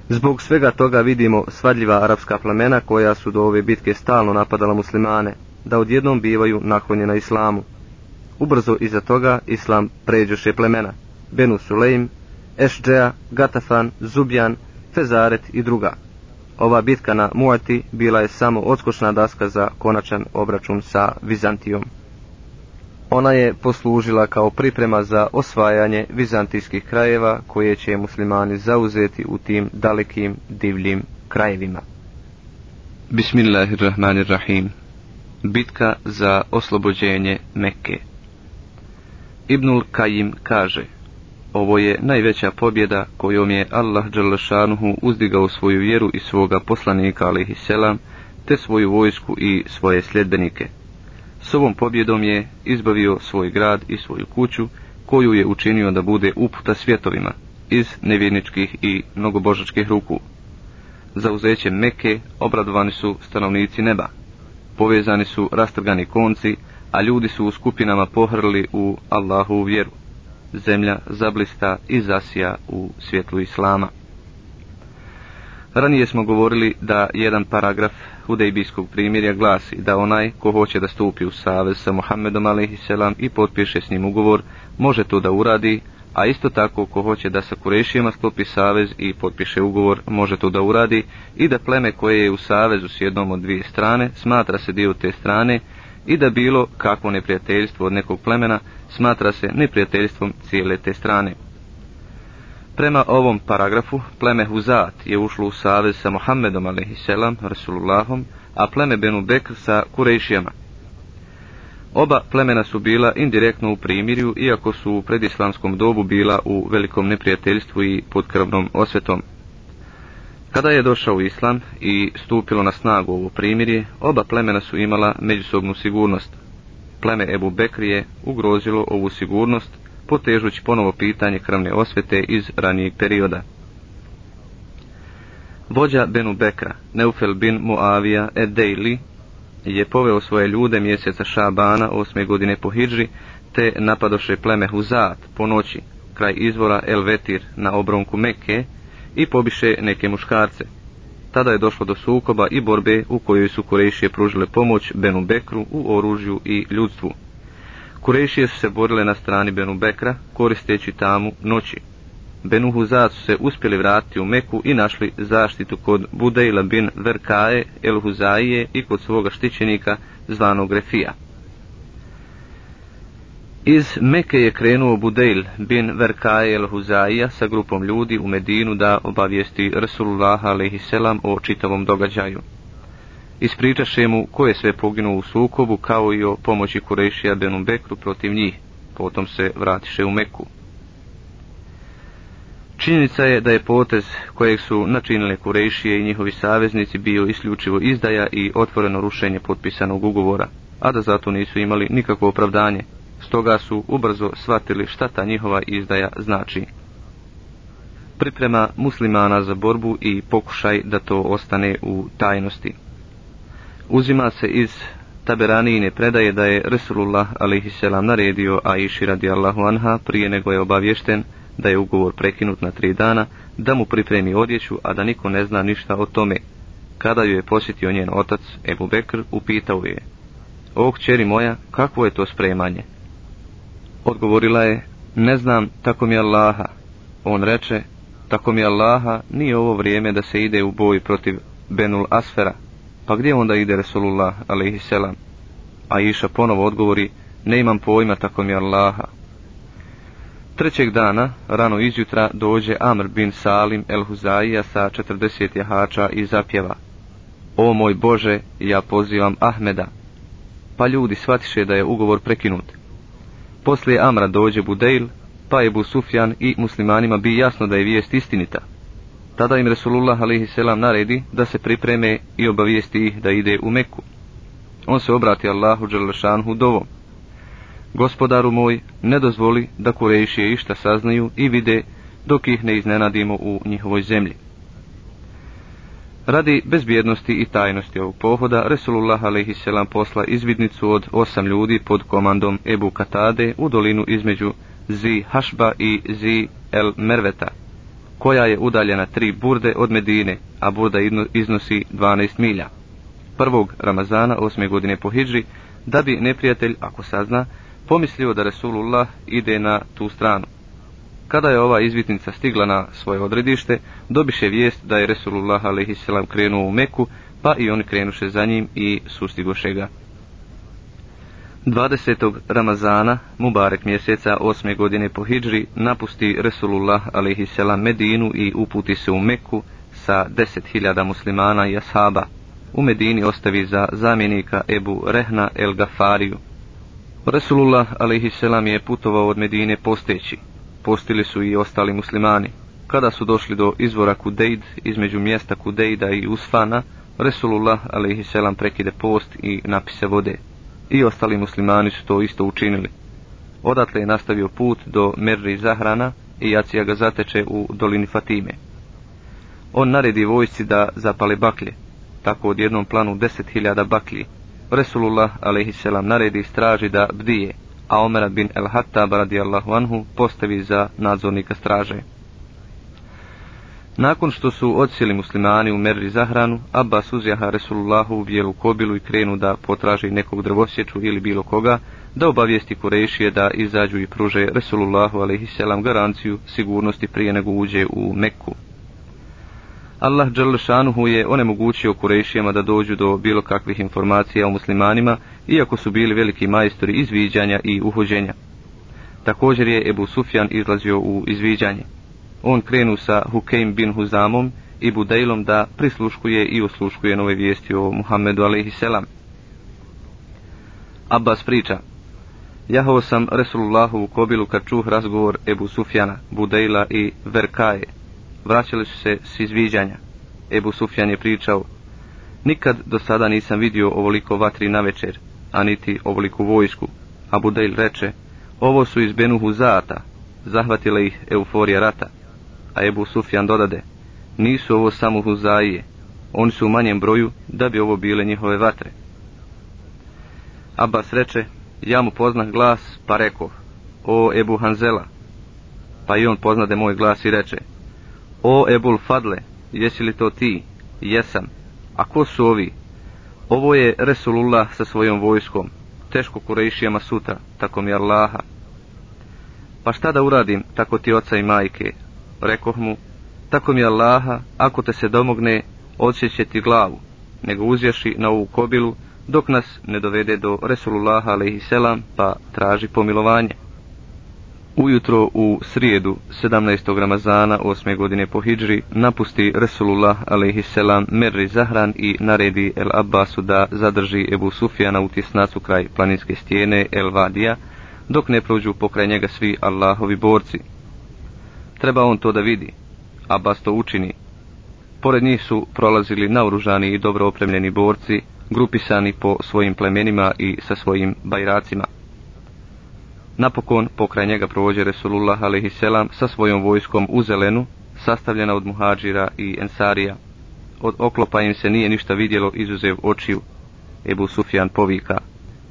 Zbog svega toga vidimo svadljiva arapska plemena koja su do ove bitke stalno napadala muslimane, da odjednom bivaju naklonjena islamu. Ubrzo iza toga islam pređoše plemena, Benu Sulejm, Ešđeja, Gatafan, Zubjan, Fezaret i druga. Ova bitka na Muati bila je samo odskočna daska za konačan obračun sa Vizantijom. Ona je poslužila kao priprema za osvajanje vizantijskih krajeva koje će muslimani zauzeti u tim dalekim divljim krajevima. Bismillahirrahmanirrahim. Bitka za oslobođenje Mekke. Ibnul Kajim kaže ovo je najveća pobjeda kojom je Allah Đalešanuhu uzdigao svoju vjeru i svoga poslanika selam, te svoju vojsku i svoje sljedbenike. S ovom pobjedom je izbavio svoj grad i svoju kuću, koju je učinio da bude uputa svjetovima, iz nevjerničkih i mnogobožačkih ruku. Za uzećem Meke obradovani su stanovnici neba. Povezani su rastrgani konci, a ljudi su u skupinama pohrli u Allahu vjeru zemlja zablista i zasija u svjetlu Islama. Ranije smo govorili da jedan paragraf hudejbijskog primjerja glasi da onaj ko hoće da stupi u savez sa Muhammedom a.s. i potpiše s njim ugovor, može to da uradi, a isto tako ko hoće da sa Kurešijama sklopi savez i potpiše ugovor, može to da uradi i da pleme koje je u savezu s jednom od dvije strane smatra se dio te strane i da bilo kakvo neprijateljstvo od nekog plemena smatra se neprijateljstvom cijele te strane. Prema ovom paragrafu, pleme Huzat je ušlo u savez sa Mohamedom a.s. Rasulullahom, a pleme Benu Bekr sa Kurejšijama. Oba plemena su bila indirektno u primirju, iako su u predislamskom dobu bila u velikom neprijateljstvu i pod krvnom osvetom. Kada je došao islam i stupilo na snagu ovo primirje, oba plemena su imala međusobnu sigurnost. Pleme Ebu Bekri je ugrozilo ovu sigurnost, potežući ponovo pitanje krvne osvete iz ranijeg perioda. Vođa Benu Bekra, Neufel bin Muavija Edejli, je poveo svoje ljude mjeseca Šabana osme godine po Hidži, te napadoše pleme Huzat po noći, kraj izvora El Vetir na obronku Mekke i pobiše neke muškarce. Tada je došlo do sukoba i borbe u kojoj su Kurešije pružile pomoć Benu Bekru u oružju i ljudstvu. Kurešije su se borile na strani Benu Bekra, koristeći tamu noći. Benu Huzat su se uspjeli vratiti u Meku i našli zaštitu kod Budejla bin Verkae el Huzaije i kod svoga štićenika zvanog Refija. Iz Meke je krenuo Budejl bin Verkae el Huzaija sa grupom ljudi u Medinu da obavijesti Rasulullah a.s. o čitavom događaju. Ispričaše mu ko je sve poginuo u sukobu kao i o pomoći Kurešija Benu Bekru protiv njih, potom se vratiše u Meku. Činjenica je da je potez kojeg su načinile Kurešije i njihovi saveznici bio isključivo izdaja i otvoreno rušenje potpisanog ugovora, a da zato nisu imali nikakvo opravdanje, stoga su ubrzo shvatili šta ta njihova izdaja znači. Priprema muslimana za borbu i pokušaj da to ostane u tajnosti. Uzima se iz taberanine predaje da je Resulullah a.s. naredio Aiši radijallahu anha prije nego je obavješten da je ugovor prekinut na tri dana, da mu pripremi odjeću, a da niko ne zna ništa o tome. Kada ju je posjetio njen otac, Ebu Bekr, upitao je, O, moja, kakvo je to spremanje? Odgovorila je, ne znam, tako mi Allaha. On reče, tako mi Allaha, nije ovo vrijeme da se ide u boj protiv Benul Asfera. Pa gdje onda ide Resulullah, alaihisselam? A Iša ponovo odgovori, ne imam pojma, tako mi Allaha. Trećeg dana, rano izjutra, dođe Amr bin Salim el Huzaija sa 40 jahača i zapjeva. O moj Bože, ja pozivam Ahmeda. Pa ljudi shvatiše da je ugovor prekinut. Poslije Amra dođe Budejl, pa je Sufjan i muslimanima bi jasno da je vijest istinita. Tada im Resulullah a.s. naredi da se pripreme i obavijesti ih da ide u Meku. On se obrati Allahu Đelešanhu dovom. Gospodaru moj, ne dozvoli da Kurejšije išta saznaju i vide dok ih ne iznenadimo u njihovoj zemlji. Radi bezbjednosti i tajnosti ovog pohoda, Resulullah a.s. posla izvidnicu od osam ljudi pod komandom Ebu Katade u dolinu između Zi Hašba i Zi El Merveta, koja je udaljena tri burde od Medine, a burda iznosi 12 milja. Prvog Ramazana osme godine po Hidži, da bi neprijatelj, ako sazna, pomislio da Resulullah ide na tu stranu. Kada je ova izvitnica stigla na svoje odredište, dobiše vijest da je Resulullah a.s. krenuo u Meku, pa i oni krenuše za njim i sustigoše ga. 20. Ramazana, Mubarek mjeseca osme godine po Hidžri, napusti Resulullah a.s. Medinu i uputi se u Meku sa 10.000 muslimana i ashaba. U Medini ostavi za zamjenika Ebu Rehna el Gafariju. Resulullah a.s. je putovao od Medine posteći. Postili su i ostali muslimani. Kada su došli do izvora Kudejd, između mjesta Kudejda i Usfana, Resulullah a.s. prekide post i napise vode. I ostali muslimani su to isto učinili. Odatle je nastavio put do Merri Zahrana i Jacija ga zateče u dolini Fatime. On naredi vojsci da zapale baklje, tako od jednom planu deset hiljada baklji, Resulullah a.s. naredi straži da bdije, a Omera bin el-Hattab radijallahu anhu postavi za nadzornika straže. Nakon što su odsjeli muslimani u Merri zahranu, Abbas uzjaha Resulullahu u bijelu kobilu i krenu da potraži nekog drvosječu ili bilo koga, da obavijesti Kurešije da izađu i pruže Resulullahu a.s. garanciju sigurnosti prije nego uđe u Mekku. Allah Đalešanuhu je onemogućio Kurešijama da dođu do bilo kakvih informacija o muslimanima, iako su bili veliki majstori izviđanja i uhođenja. Također je Ebu Sufjan izlazio u izviđanje. On krenu sa Hukeim bin Huzamom i Budejlom da prisluškuje i osluškuje nove vijesti o Muhammedu a.s. Abbas priča, Jahao sam Resulullahovu kobilu kad čuh razgovor Ebu Sufjana, Budejla i Verkaje, vraćali su se s izviđanja. Ebu Sufjan je pričao, nikad do sada nisam vidio ovoliko vatri na večer, a niti ovoliku vojsku. A Budejl reče, ovo su iz Benuhu Zata, zahvatila ih euforija rata. A Ebu Sufjan dodade, nisu ovo samo huzaije, oni su u manjem broju da bi ovo bile njihove vatre. Abbas reče, ja mu poznah glas, pa rekao, o Ebu Hanzela. Pa i on poznade moj glas i reče, o Ebul Fadle, jesi li to ti? Jesam. A ko su ovi? Ovo je Resulullah sa svojom vojskom, teško kurejšijama sutra, tako mi Allaha. Pa šta da uradim, tako ti oca i majke? Rekoh mu, tako mi Allaha, ako te se domogne, odsjeće ti glavu, nego uzješi na ovu kobilu, dok nas ne dovede do Resulullaha alaihi pa traži pomilovanje. Ujutro u srijedu 17. Ramazana 8. godine po Hidžri napusti Resulullah a.s. Merri Zahran i naredi El Abbasu da zadrži Ebu Sufjana u tisnacu kraj planinske stijene El Vadija, dok ne prođu pokraj njega svi Allahovi borci. Treba on to da vidi. Abbas to učini. Pored njih su prolazili naoružani i dobro opremljeni borci, grupisani po svojim plemenima i sa svojim bajracima. Napokon pokraj njega provođe Resulullah a.s. sa svojom vojskom u zelenu, sastavljena od muhađira i ensarija. Od oklopa im se nije ništa vidjelo izuzev očiju. Ebu Sufjan povika,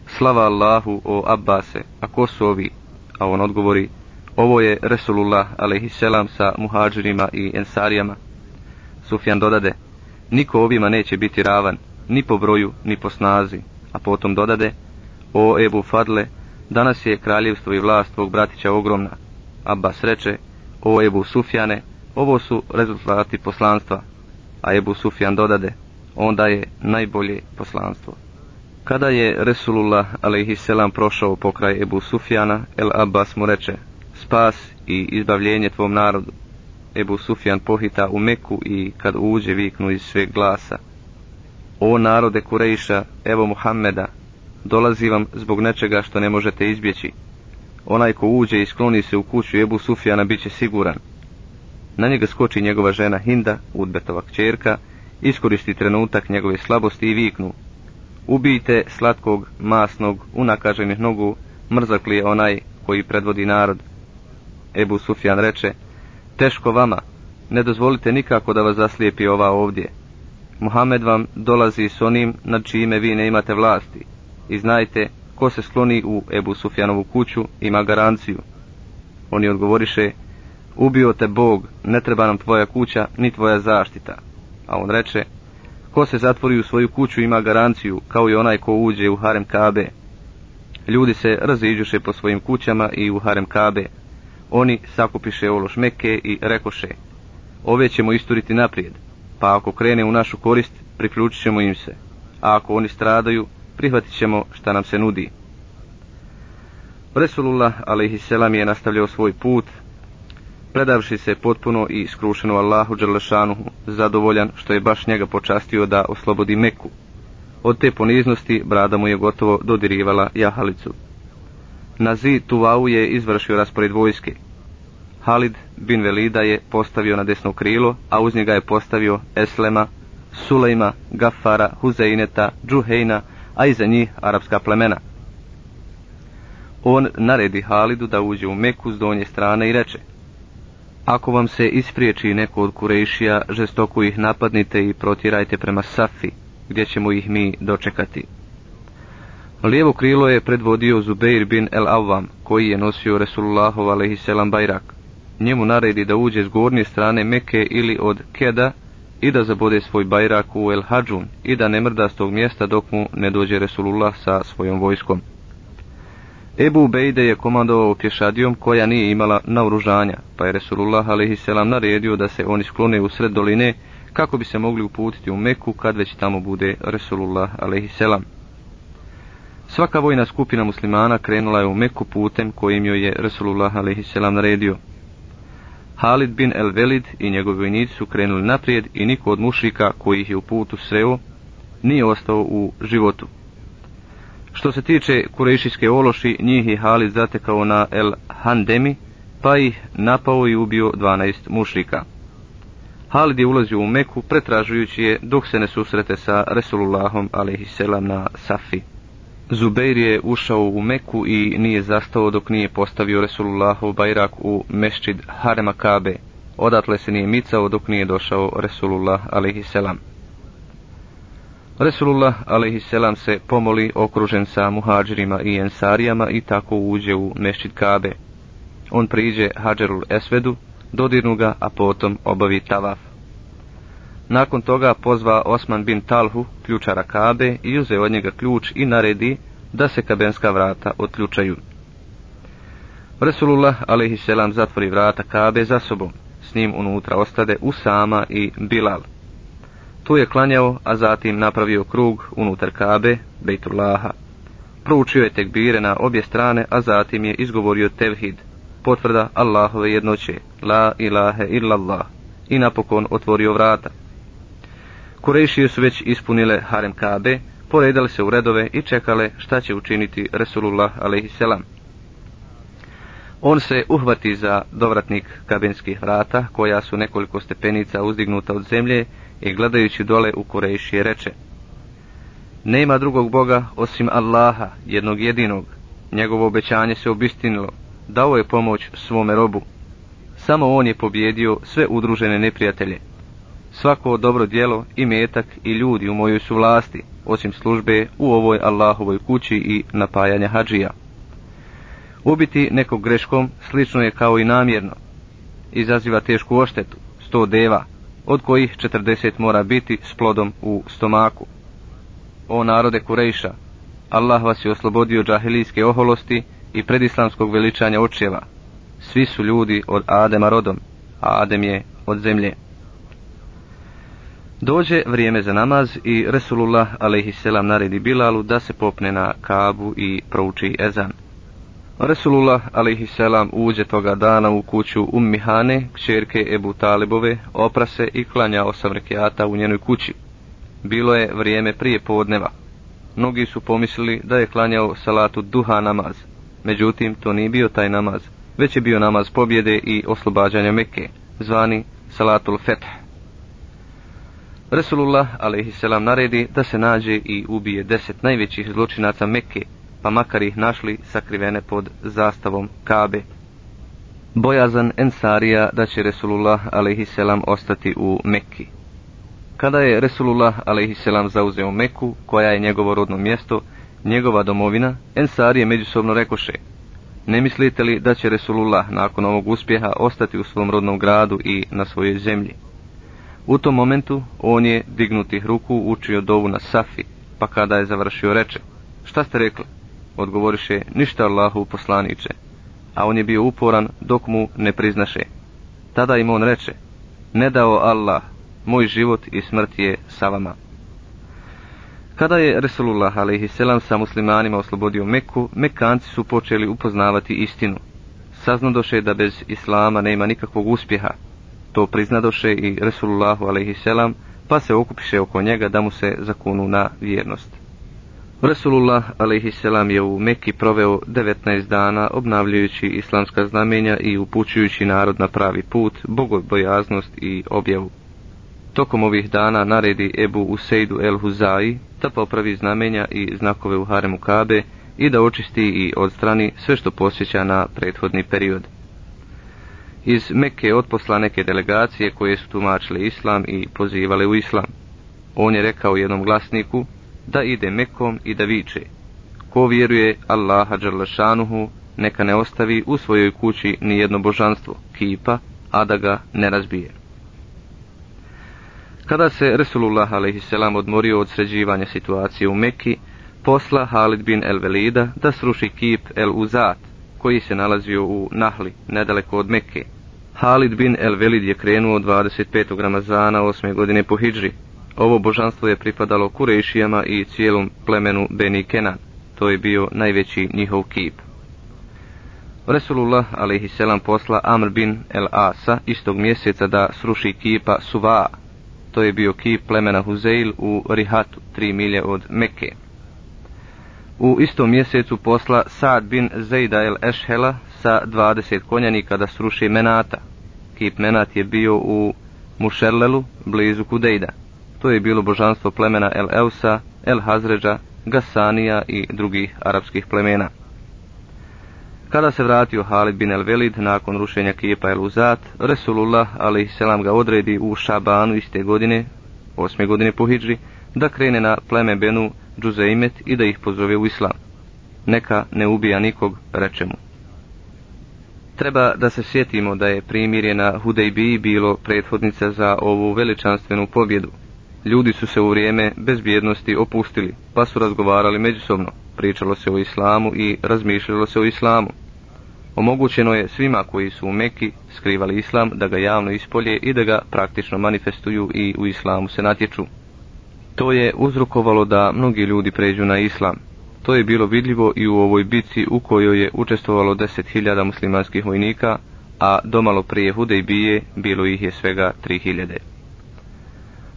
slava Allahu o Abbase, a ko su ovi? A on odgovori, ovo je Resulullah a.s. sa muhađirima i ensarijama. Sufjan dodade, niko ovima neće biti ravan, ni po broju, ni po snazi, a potom dodade, o Ebu Fadle, Danas je kraljevstvo i vlast tvog bratića ogromna. Abbas reče, o Ebu Sufjane, ovo su rezultati poslanstva. A Ebu Sufjan dodade, onda je najbolje poslanstvo. Kada je Resulullah a.s. prošao pokraj Ebu Sufjana, El Abbas mu reče, spas i izbavljenje tvom narodu. Ebu Sufjan pohita u Meku i kad uđe viknu iz sveg glasa. O narode Kurejša, evo Muhammeda, dolazi vam zbog nečega što ne možete izbjeći. Onaj ko uđe i skloni se u kuću Ebu Sufjana bit će siguran. Na njega skoči njegova žena Hinda, Udbetova kćerka, iskoristi trenutak njegove slabosti i viknu. Ubijte slatkog, masnog, unakaženih nogu, mrzak li je onaj koji predvodi narod. Ebu Sufjan reče, teško vama, ne dozvolite nikako da vas zaslijepi ova ovdje. Muhammed vam dolazi s onim nad čime vi ne imate vlasti i znajte, ko se skloni u Ebu Sufjanovu kuću ima garanciju. Oni odgovoriše, ubio te Bog, ne treba nam tvoja kuća, ni tvoja zaštita. A on reče, ko se zatvori u svoju kuću ima garanciju, kao i onaj ko uđe u harem Kabe. Ljudi se raziđuše po svojim kućama i u harem Kabe. Oni sakupiše ološ Mekke i rekoše, ove ćemo isturiti naprijed, pa ako krene u našu korist, priključit ćemo im se, a ako oni stradaju, prihvatit ćemo šta nam se nudi. Resulullah a.s. je nastavljao svoj put, predavši se potpuno i skrušeno Allahu Đalešanuhu, zadovoljan što je baš njega počastio da oslobodi Meku. Od te poniznosti brada mu je gotovo dodirivala jahalicu. Na zi Tuvau je izvršio raspored vojske. Halid bin Velida je postavio na desno krilo, a uz njega je postavio Eslema, Sulejma, Gafara, Huzeineta, Džuhejna, a iza njih arapska plemena. On naredi Halidu da uđe u Meku s donje strane i reče, ako vam se ispriječi neko od Kurejšija, žestoko ih napadnite i protjerajte prema Safi, gdje ćemo ih mi dočekati. Lijevo krilo je predvodio Zubeir bin El Avvam, koji je nosio Resulullahov a.s. bajrak. Njemu naredi da uđe s gornje strane Meke ili od Keda i da zabode svoj bajrak u El Hadžun i da ne mrda s tog mjesta dok mu ne dođe Resulullah sa svojom vojskom. Ebu Bejde je komandovao pješadijom koja nije imala naoružanja, pa je Resulullah a.s. naredio da se oni sklone u sred doline kako bi se mogli uputiti u Meku kad već tamo bude Resulullah a.s. Svaka vojna skupina muslimana krenula je u Meku putem kojim joj je Resulullah a.s. naredio. Halid bin el Velid i njegovi vojnici su krenuli naprijed i niko od mušika koji ih je u putu sreo nije ostao u životu. Što se tiče kurešijske ološi, njih je Halid zatekao na El Handemi, pa ih napao i ubio 12 mušrika. Halid je ulazio u Meku pretražujući je dok se ne susrete sa Resulullahom a.s. na Safi. Zubeir je ušao u Meku i nije zastao dok nije postavio Resulullahov bajrak u mešćid Harema Kabe, Odatle se nije micao dok nije došao Resulullah a.s. Resulullah a.s. se pomoli okružen sa muhađirima i ensarijama i tako uđe u mešćid Kabe. On priđe Hadžerul Esvedu, dodirnu ga, a potom obavi tavaf. Nakon toga pozva Osman bin Talhu, ključara Kabe, i uze od njega ključ i naredi da se kabenska vrata otključaju. Resulullah a.s. zatvori vrata Kabe za sobom, s njim unutra ostade Usama i Bilal. Tu je klanjao, a zatim napravio krug unutar Kabe, Bejtullaha. Proučio je tekbire na obje strane, a zatim je izgovorio tevhid, potvrda Allahove jednoće, la ilahe illallah, i napokon otvorio vrata. Kurešije su već ispunile harem Kabe, poredali se u redove i čekale šta će učiniti Resulullah a.s. On se uhvati za dovratnik kabenskih vrata, koja su nekoliko stepenica uzdignuta od zemlje i gledajući dole u Kurešije reče Nema drugog Boga osim Allaha, jednog jedinog. Njegovo obećanje se obistinilo, dao je pomoć svome robu. Samo on je pobjedio sve udružene neprijatelje. Svako dobro djelo i metak i ljudi u mojoj su vlasti, osim službe u ovoj Allahovoj kući i napajanja hađija. Ubiti nekog greškom slično je kao i namjerno. Izaziva tešku oštetu, sto deva, od kojih četrdeset mora biti s plodom u stomaku. O narode Kurejša, Allah vas je oslobodio džahilijske oholosti i predislamskog veličanja očeva. Svi su ljudi od Adema rodom, a Adem je od zemlje. Dođe vrijeme za namaz i Resulullah a.s. naredi Bilalu da se popne na kabu i prouči ezan. Resulullah a.s. uđe toga dana u kuću Ummihane, kćerke Ebu Talibove, oprase i klanja osam rekiata u njenoj kući. Bilo je vrijeme prije podneva. Mnogi su pomislili da je klanjao salatu duha namaz. Međutim, to nije bio taj namaz, već je bio namaz pobjede i oslobađanja Mekke, zvani salatul feth. Resulullah a.s. naredi da se nađe i ubije deset najvećih zločinaca Mekke, pa makar ih našli sakrivene pod zastavom Kabe. Bojazan Ensarija da će Resulullah a.s. ostati u Mekki. Kada je Resulullah a.s. zauzeo Meku, koja je njegovo rodno mjesto, njegova domovina, Ensarije međusobno rekoše, ne mislite li da će Resulullah nakon ovog uspjeha ostati u svom rodnom gradu i na svojoj zemlji? U tom momentu on je dignutih ruku učio dovu na Safi, pa kada je završio reče, šta ste rekli? Odgovoriše, ništa Allahu poslaniče, a on je bio uporan dok mu ne priznaše. Tada im on reče, ne dao Allah, moj život i smrt je sa vama. Kada je Resulullah a.s. sa muslimanima oslobodio Meku, Mekanci su počeli upoznavati istinu. Saznadoše da bez Islama nema nikakvog uspjeha, to priznadoše i Resulullahu a.s. pa se okupiše oko njega da mu se zakunu na vjernost. Resulullah a.s. je u Mekki proveo 19 dana obnavljajući islamska znamenja i upućujući narod na pravi put, bogobojaznost i objavu. Tokom ovih dana naredi Ebu Useidu el Huzai da popravi znamenja i znakove u haremu Kabe i da očisti i odstrani sve što posjeća na prethodni period. Iz Mekke otposla neke delegacije koje su tumačile islam i pozivale u islam. On je rekao jednom glasniku da ide Mekom i da viče. Ko vjeruje Allaha Đarlašanuhu, neka ne ostavi u svojoj kući ni jedno božanstvo, kipa, a da ga ne razbije. Kada se Resulullah a.s. odmorio od sređivanja situacije u Mekki, posla Halid bin el Velida da sruši kip el Uzat, koji se nalazio u Nahli, nedaleko od Mekke. Halid bin el Velid je krenuo 25. Ramazana 8. godine po Hidžri. Ovo božanstvo je pripadalo Kurešijama i cijelom plemenu Beni Kenan. To je bio najveći njihov kip. Resulullah a.s. posla Amr bin el Asa istog mjeseca da sruši kipa Suva. To je bio kip plemena Huzeil u Rihatu, tri milje od Mekke. U istom mjesecu posla Saad bin Zejda el Ešhela sa 20 konjanika da sruši Menata. Kip Menat je bio u Mušerlelu, blizu Kudejda. To je bilo božanstvo plemena El Eusa, El Hazređa, Gasanija i drugih arapskih plemena. Kada se vratio Halid bin el-Velid nakon rušenja Kijepa el-Uzat, Resulullah a.s. ga odredi u Šabanu iste godine, osme godine po Hidži, da krene na pleme Benu Džuzeimet i da ih pozove u Islam. Neka ne ubija nikog, reče mu. Treba da se sjetimo da je primirje na Hudejbiji bilo prethodnica za ovu veličanstvenu pobjedu. Ljudi su se u vrijeme bezbjednosti opustili, pa su razgovarali međusobno, pričalo se o islamu i razmišljalo se o islamu. Omogućeno je svima koji su u Meki skrivali islam da ga javno ispolje i da ga praktično manifestuju i u islamu se natječu. To je uzrokovalo da mnogi ljudi pređu na islam. To je bilo vidljivo i u ovoj bici u kojoj je učestvovalo 10.000 muslimanskih vojnika, a domalo prije Hude i Bije bilo ih je svega 3.000.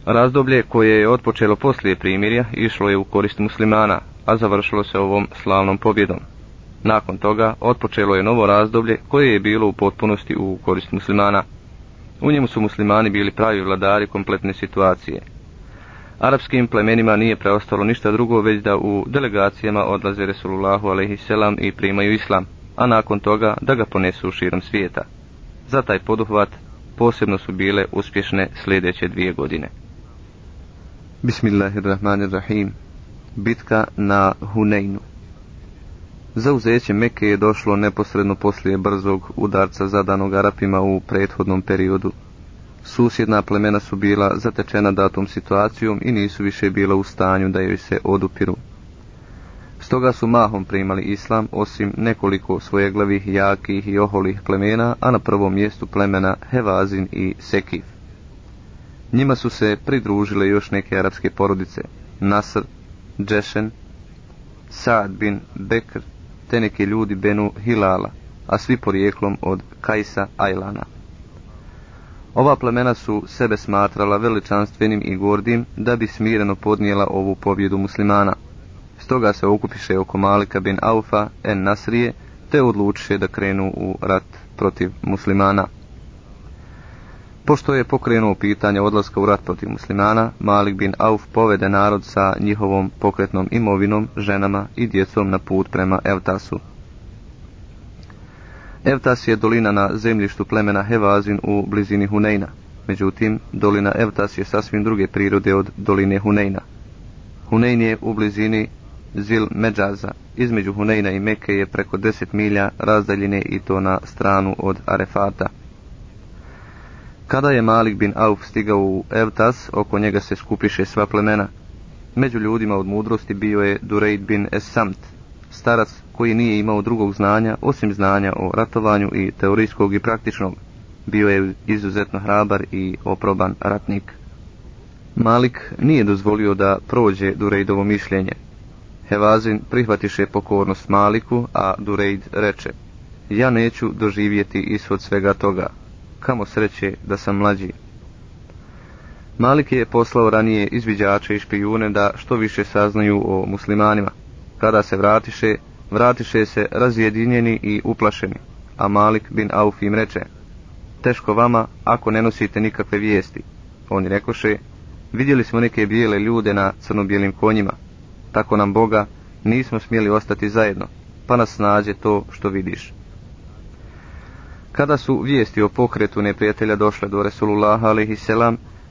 Razdoblje koje je otpočelo poslije primirja išlo je u korist muslimana, a završilo se ovom slavnom pobjedom. Nakon toga otpočelo je novo razdoblje koje je bilo u potpunosti u korist muslimana. U njemu su muslimani bili pravi vladari kompletne situacije. Arapskim plemenima nije preostalo ništa drugo već da u delegacijama odlaze Resulullahu a.s. i primaju islam, a nakon toga da ga ponesu širom svijeta. Za taj poduhvat posebno su bile uspješne sljedeće dvije godine. Bismillahirrahmanirrahim. Bitka na Huneinu. Zauzeće Meke je došlo neposredno poslije brzog udarca zadanog Arapima u prethodnom periodu. Susjedna plemena su bila zatečena datom situacijom i nisu više bila u stanju da joj se odupiru. Stoga su mahom primali islam, osim nekoliko svojeglavih, jakih i oholih plemena, a na prvom mjestu plemena Hevazin i Sekif. Njima su se pridružile još neke arapske porodice, Nasr, Džešen, Saad bin Bekr, te neki ljudi Benu Hilala, a svi porijeklom od Kajsa Ajlana. Ova plemena su sebe smatrala veličanstvenim i gordim da bi smireno podnijela ovu pobjedu muslimana. Stoga se okupiše oko Malika bin Aufa en Nasrije, te odlučiše da krenu u rat protiv muslimana. Pošto je pokrenuo pitanje odlaska u rat protiv muslimana, Malik bin Auf povede narod sa njihovom pokretnom imovinom, ženama i djecom na put prema Evtasu. Evtas je dolina na zemljištu plemena Hevazin u blizini Hunejna. Međutim, dolina Evtas je sasvim druge prirode od doline Hunejna. Hunejn je u blizini Zil Međaza. Između Hunejna i Meke je preko 10 milja razdaljine i to na stranu od Arefata. Kada je Malik bin Auf stigao u Evtas, oko njega se skupiše sva plemena. Među ljudima od mudrosti bio je Dureid bin Esamt, starac koji nije imao drugog znanja osim znanja o ratovanju i teorijskog i praktičnog. Bio je izuzetno hrabar i oproban ratnik. Malik nije dozvolio da prođe Dureidovo mišljenje. Hevazin prihvatiše pokornost Maliku, a Dureid reče, ja neću doživjeti ishod svega toga, kamo sreće da sam mlađi. Malik je poslao ranije izviđače i špijune da što više saznaju o muslimanima. Kada se vratiše, vratiše se razjedinjeni i uplašeni, a Malik bin Auf im reče, teško vama ako ne nosite nikakve vijesti. Oni rekoše, vidjeli smo neke bijele ljude na crno-bijelim konjima, tako nam Boga nismo smjeli ostati zajedno, pa nas nađe to što vidiš. Kada su vijesti o pokretu neprijatelja došle do Resulullah a.s.,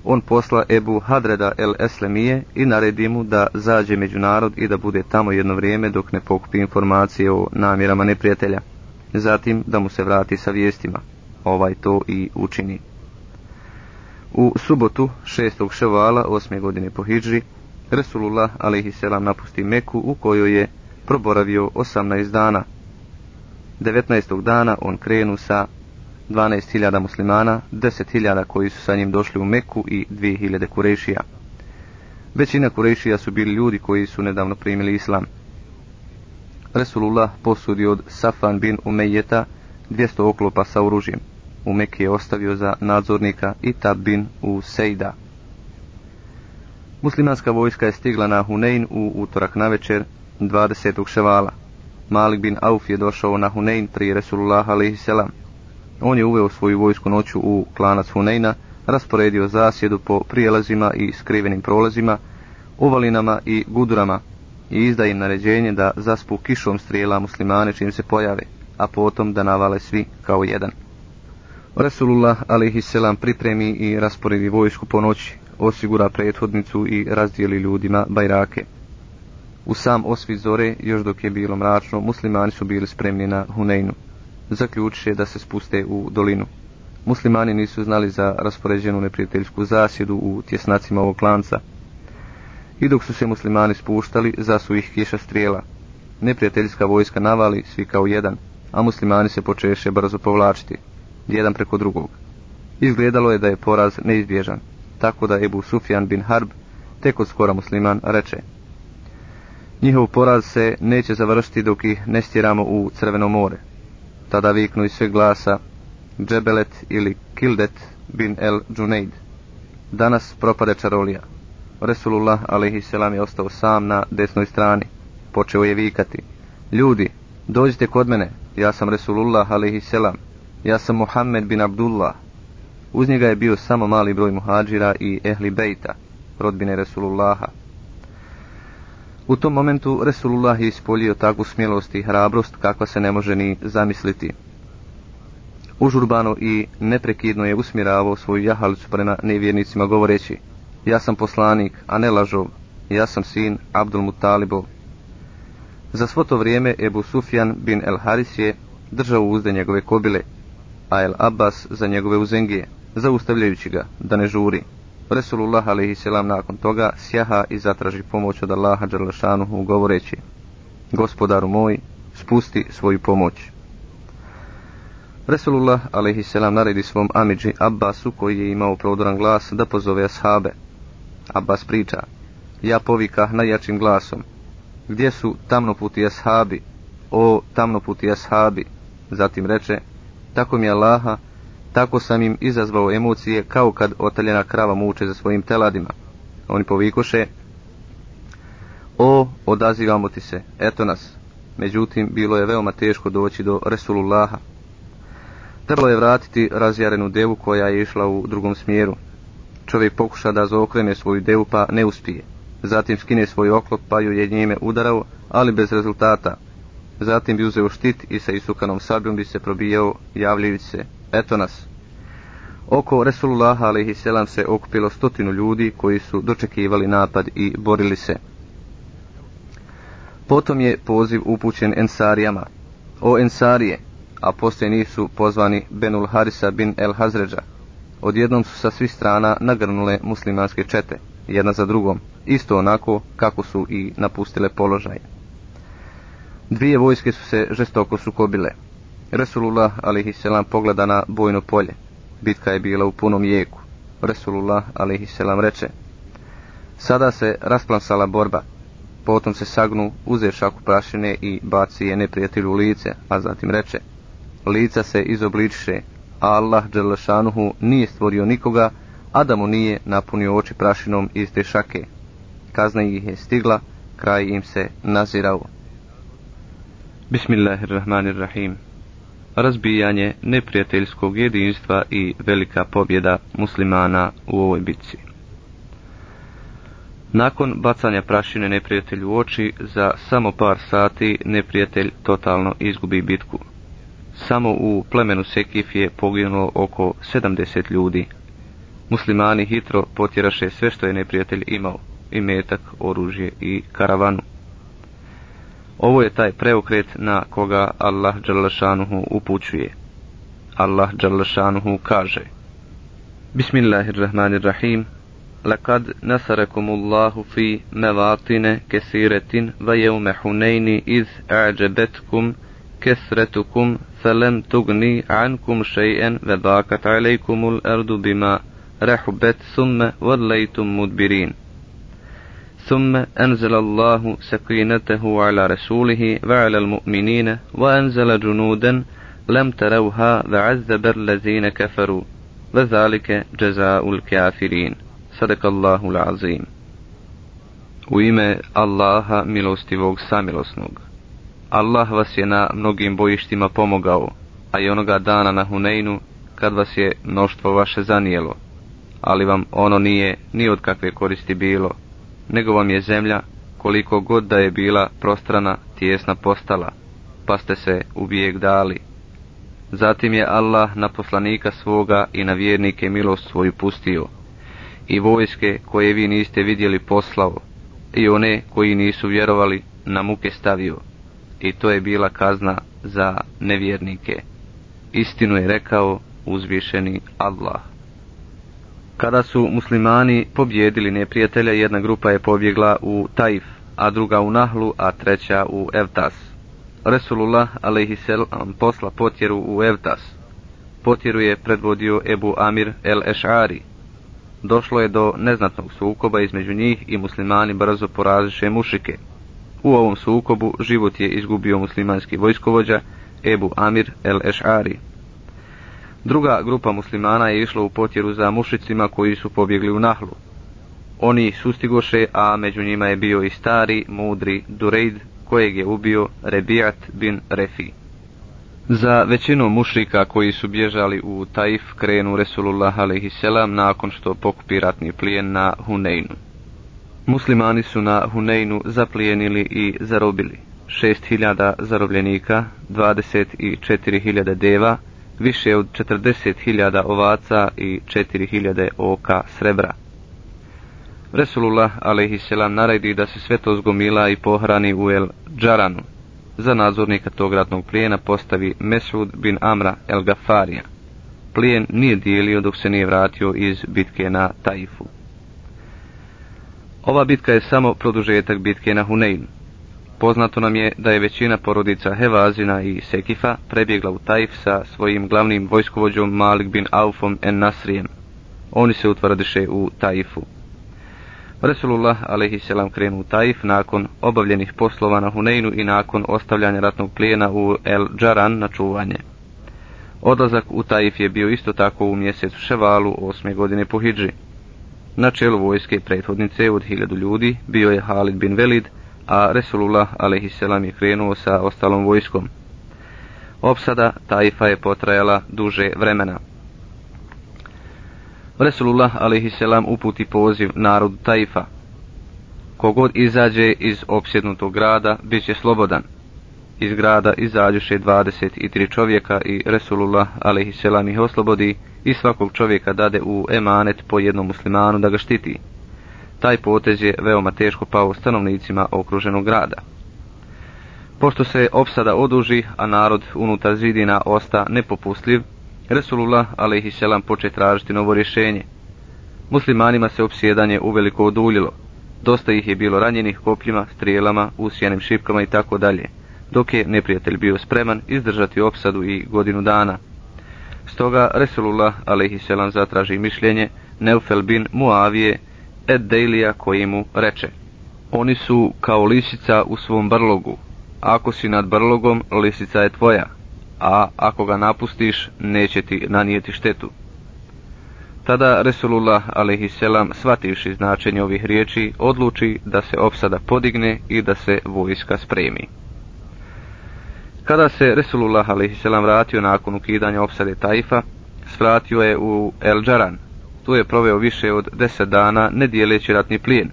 on posla Ebu Hadreda el Eslemije i naredi mu da zađe među narod i da bude tamo jedno vrijeme dok ne pokupi informacije o namjerama neprijatelja. Zatim da mu se vrati sa vijestima. Ovaj to i učini. U subotu 6. ševala 8. godine po Hidži, Resulullah a.s. napusti Meku u kojoj je proboravio 18 dana. 19. dana on krenu sa 12.000 muslimana, 10.000 koji su sa njim došli u Meku i 2.000 kurešija. Većina kurešija su bili ljudi koji su nedavno primili islam. Resulullah posudi od Safan bin Umejeta 200 oklopa sa oružjem. U Mekke je ostavio za nadzornika Itab bin u Sejda. Muslimanska vojska je stigla na Hunein u utorak na večer 20. ševala. Malik bin Auf je došao na Hunein prije Resulullah a.s. On je uveo svoju vojsku noću u klanac Hunejna, rasporedio zasjedu po prijelazima i skrivenim prolazima, uvalinama i gudurama i izda im naređenje da zaspu kišom strijela muslimane čim se pojave, a potom da navale svi kao jedan. Resulullah selam pripremi i rasporedi vojsku po noći, osigura prethodnicu i razdijeli ljudima bajrake. U sam osvi zore, još dok je bilo mračno, muslimani su bili spremni na Huneynu. Zaključiše da se spuste u dolinu. Muslimani nisu znali za raspoređenu neprijateljsku zasjedu u tjesnacima ovog klanca. I dok su se muslimani spuštali, za su ih kiša strijela. Neprijateljska vojska navali, svi kao jedan, a muslimani se počeše brzo povlačiti, jedan preko drugog. Izgledalo je da je poraz neizbježan, tako da Ebu Sufjan bin Harb, tek od skora musliman, reče Njihov poraz se neće završiti dok ih ne stjeramo u Crveno more. Tada viknu iz sveg glasa Džebelet ili Kildet bin el Džunejd. Danas propade čarolija. Resulullah selam je ostao sam na desnoj strani. Počeo je vikati. Ljudi, dođite kod mene, ja sam Resulullah selam. Ja sam Muhammed bin Abdullah. Uz njega je bio samo mali broj muhađira i ehli bejta, rodbine Resulullaha. U tom momentu Resulullah je ispolio takvu smjelost i hrabrost kakva se ne može ni zamisliti. Užurbano i neprekidno je usmjeravao svoju jahalicu prema nevjernicima govoreći Ja sam poslanik, a ne lažov, ja sam sin Abdul Mutalibov. Za svo to vrijeme Ebu Sufjan bin El Haris je držao uzde njegove kobile, a El Abbas za njegove uzengije, zaustavljajući ga, da ne žuri. Resulullah a.s. nakon toga sjaha i zatraži pomoć od Allaha Đerlešanuhu govoreći Gospodaru moj, spusti svoju pomoć. Resulullah a.s. naredi svom amidži Abbasu koji je imao prodoran glas da pozove ashabe. Abbas priča, ja povikah najjačim glasom, gdje su tamnoputi ashabi, o tamnoputi ashabi, zatim reče, tako mi Allaha, tako sam im izazvao emocije kao kad otaljena krava muče za svojim teladima. Oni povikoše, o, odazivamo ti se, eto nas. Međutim, bilo je veoma teško doći do Resulullaha. Trebalo je vratiti razjarenu devu koja je išla u drugom smjeru. Čovjek pokuša da zaokrene svoju devu pa ne uspije. Zatim skine svoj oklop pa ju je njime udarao, ali bez rezultata. Zatim bi uzeo štit i sa isukanom sabljom bi se probijao javljajući se, eto nas. Oko Resulullah a.s. se okupilo stotinu ljudi koji su dočekivali napad i borili se. Potom je poziv upućen Ensarijama. O Ensarije, a poslije nisu pozvani Benul Harisa bin El Hazređa. Odjednom su sa svih strana nagrnule muslimanske čete, jedna za drugom, isto onako kako su i napustile položaj. Dvije vojske su se žestoko sukobile. Resulullah a.s. pogleda na bojno polje. Bitka je bila u punom jeku. Resulullah a.s. reče, Sada se rasplansala borba, potom se sagnu, uze šaku prašine i baci je neprijatelju lice, a zatim reče, lica se izobličiše, a Allah Đelešanuhu nije stvorio nikoga, a da mu nije napunio oči prašinom iz te šake. Kazna ih je stigla, kraj im se nazirao. Bismillahirrahmanirrahim razbijanje neprijateljskog jedinstva i velika pobjeda muslimana u ovoj bitci. Nakon bacanja prašine neprijatelju u oči, za samo par sati neprijatelj totalno izgubi bitku. Samo u plemenu Sekif je poginulo oko 70 ljudi. Muslimani hitro potjeraše sve što je neprijatelj imao, i metak, oružje i karavanu. Ovo je taj preokret na koga Allah Đalašanuhu upućuje. Allah Đalašanuhu kaže Bismillahirrahmanirrahim Lakad nasarakumullahu fi mevatine kesiretin va jeume huneyni iz a'đebetkum kesretukum felem tugni ankum Shayan ve bakat alejkumul erdu bima rehubet summe vodlejtum mudbirin. ثم أنزل الله سكينته على رسوله وعلى المؤمنين وأنزل جنودا لم تروها وعذب الذين كفروا وذلك جزاء الكافرين صدق الله العظيم U ime Allaha milostivog samilosnog. Allah vas je na mnogim bojištima pomogao, a i onoga dana na Huneinu, kad vas je mnoštvo vaše zanijelo, ali vam ono nije ni od kakve koristi bilo, nego vam je zemlja, koliko god da je bila prostrana, tijesna postala, pa ste se u bijeg dali. Zatim je Allah na poslanika svoga i na vjernike milost svoju pustio, i vojske koje vi niste vidjeli poslao, i one koji nisu vjerovali na muke stavio, i to je bila kazna za nevjernike. Istinu je rekao uzvišeni Allah. Kada su muslimani pobjedili neprijatelja, jedna grupa je pobjegla u Taif, a druga u Nahlu, a treća u Evtas. Resulullah a.s. posla potjeru u Evtas. Potjeru je predvodio Ebu Amir el Eš'ari. Došlo je do neznatnog sukoba između njih i muslimani brzo poraziše mušike. U ovom sukobu život je izgubio muslimanski vojskovođa Ebu Amir el Eš'ari. Druga grupa muslimana je išla u potjeru za mušicima koji su pobjegli u Nahlu. Oni sustigoše, a među njima je bio i stari, mudri Dureid, kojeg je ubio Rebijat bin Refi. Za većinu mušrika koji su bježali u Taif krenu Resulullah a.s. nakon što pokupi ratni plijen na Huneinu. Muslimani su na Huneinu zaplijenili i zarobili 6000 zarobljenika, 24.000 deva, više od 40.000 ovaca i 4.000 oka srebra. Resulullah a.s. naredi da se sve to zgomila i pohrani u El Džaranu. Za nadzornika tog ratnog plijena postavi Mesud bin Amra El Gafarija. Plijen nije dijelio dok se nije vratio iz bitke na Taifu. Ova bitka je samo produžetak bitke na Huneinu. Poznato nam je da je većina porodica Hevazina i Sekifa prebjegla u Taif sa svojim glavnim vojskovođom Malik bin Aufom en Nasrijem. Oni se utvrdiše u Taifu. Resulullah a.s. krenu u Taif nakon obavljenih poslova na Huneinu i nakon ostavljanja ratnog plijena u El Džaran na čuvanje. Odlazak u Taif je bio isto tako u mjesecu Ševalu osme godine po Hidži. Na čelu vojske prethodnice od hiljadu ljudi bio je Halid bin Velid, a Resulullah a.s. je krenuo sa ostalom vojskom. Opsada Taifa je potrajala duže vremena. Resulullah a.s. uputi poziv narodu Taifa. Kogod izađe iz opsjednutog grada, bit će slobodan. Iz grada izađuše 23 čovjeka i Resulullah a.s. ih oslobodi i svakog čovjeka dade u emanet po jednom muslimanu da ga štiti. Taj potez je veoma teško pao stanovnicima okruženog grada. Pošto se opsada oduži, a narod unutar zidina osta nepopustljiv, Resulullah a.s. poče tražiti novo rješenje. Muslimanima se opsjedanje uveliko oduljilo. Dosta ih je bilo ranjenih kopljima, strijelama, usjenim šipkama i tako dalje, dok je neprijatelj bio spreman izdržati opsadu i godinu dana. Stoga Resulullah a.s. zatraži mišljenje Neufel bin Muavije Ed Dejlija koji mu reče Oni su kao lisica u svom brlogu. Ako si nad brlogom, lisica je tvoja, a ako ga napustiš, neće ti nanijeti štetu. Tada Resulullah a.s. shvativši značenje ovih riječi, odluči da se opsada podigne i da se vojska spremi. Kada se Resulullah a.s. vratio nakon ukidanja opsade Taifa, svratio je u El Džaran, tu je proveo više od deset dana ne dijeleći ratni plijen.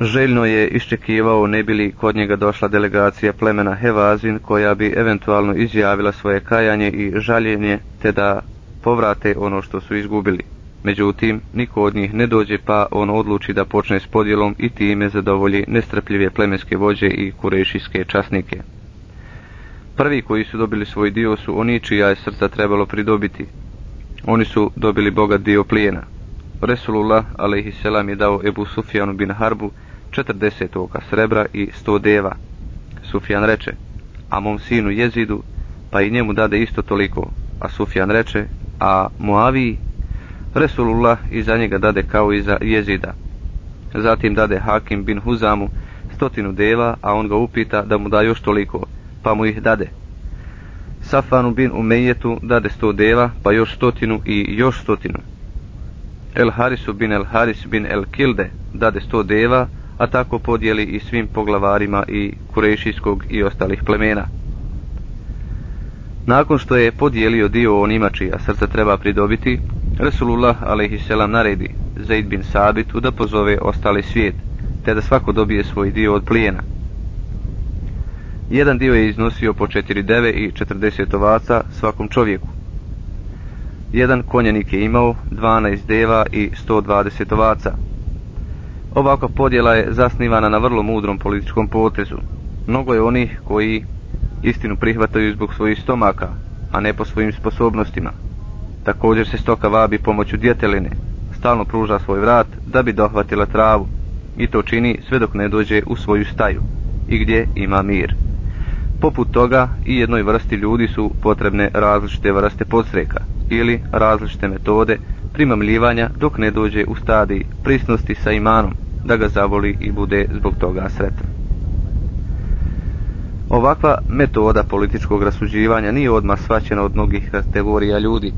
Željno je iščekivao ne bili kod njega došla delegacija plemena Hevazin koja bi eventualno izjavila svoje kajanje i žaljenje te da povrate ono što su izgubili. Međutim, niko od njih ne dođe pa on odluči da počne s podjelom i time zadovolji nestrpljive plemenske vođe i kurešijske časnike. Prvi koji su dobili svoj dio su oni čija je srca trebalo pridobiti. Oni su dobili bogat dio plijena. Resulullah a.s. je dao Ebu Sufjanu bin Harbu 40 oka srebra i 100 deva. Sufjan reče, a mom sinu jezidu, pa i njemu dade isto toliko. A Sufjan reče, a Moaviji, Resulullah i za njega dade kao i za jezida. Zatim dade Hakim bin Huzamu stotinu deva, a on ga upita da mu da još toliko, pa mu ih dade. Safanu bin Umejetu dade sto deva, pa još stotinu i još stotinu. El Harisu bin El Haris bin El Kilde dade sto deva, a tako podijeli i svim poglavarima i kurešijskog i ostalih plemena. Nakon što je podijelio dio onima čija srca treba pridobiti, Resulullah a.s. naredi Zaid bin Sabitu da pozove ostali svijet, te da svako dobije svoj dio od plijena. Jedan dio je iznosio po 4 deve i 40 ovaca svakom čovjeku. Jedan konjanik je imao 12 deva i 120 ovaca. Ovakva podjela je zasnivana na vrlo mudrom političkom potezu. Mnogo je onih koji istinu prihvataju zbog svojih stomaka, a ne po svojim sposobnostima. Također se stoka vabi pomoću djeteline, stalno pruža svoj vrat da bi dohvatila travu i to čini sve dok ne dođe u svoju staju i gdje ima mir. Poput toga i jednoj vrsti ljudi su potrebne različite vrste podsreka ili različite metode primamljivanja dok ne dođe u stadiji prisnosti sa imanom da ga zavoli i bude zbog toga sretan. Ovakva metoda političkog rasuđivanja nije odmah svaćena od mnogih kategorija ljudi,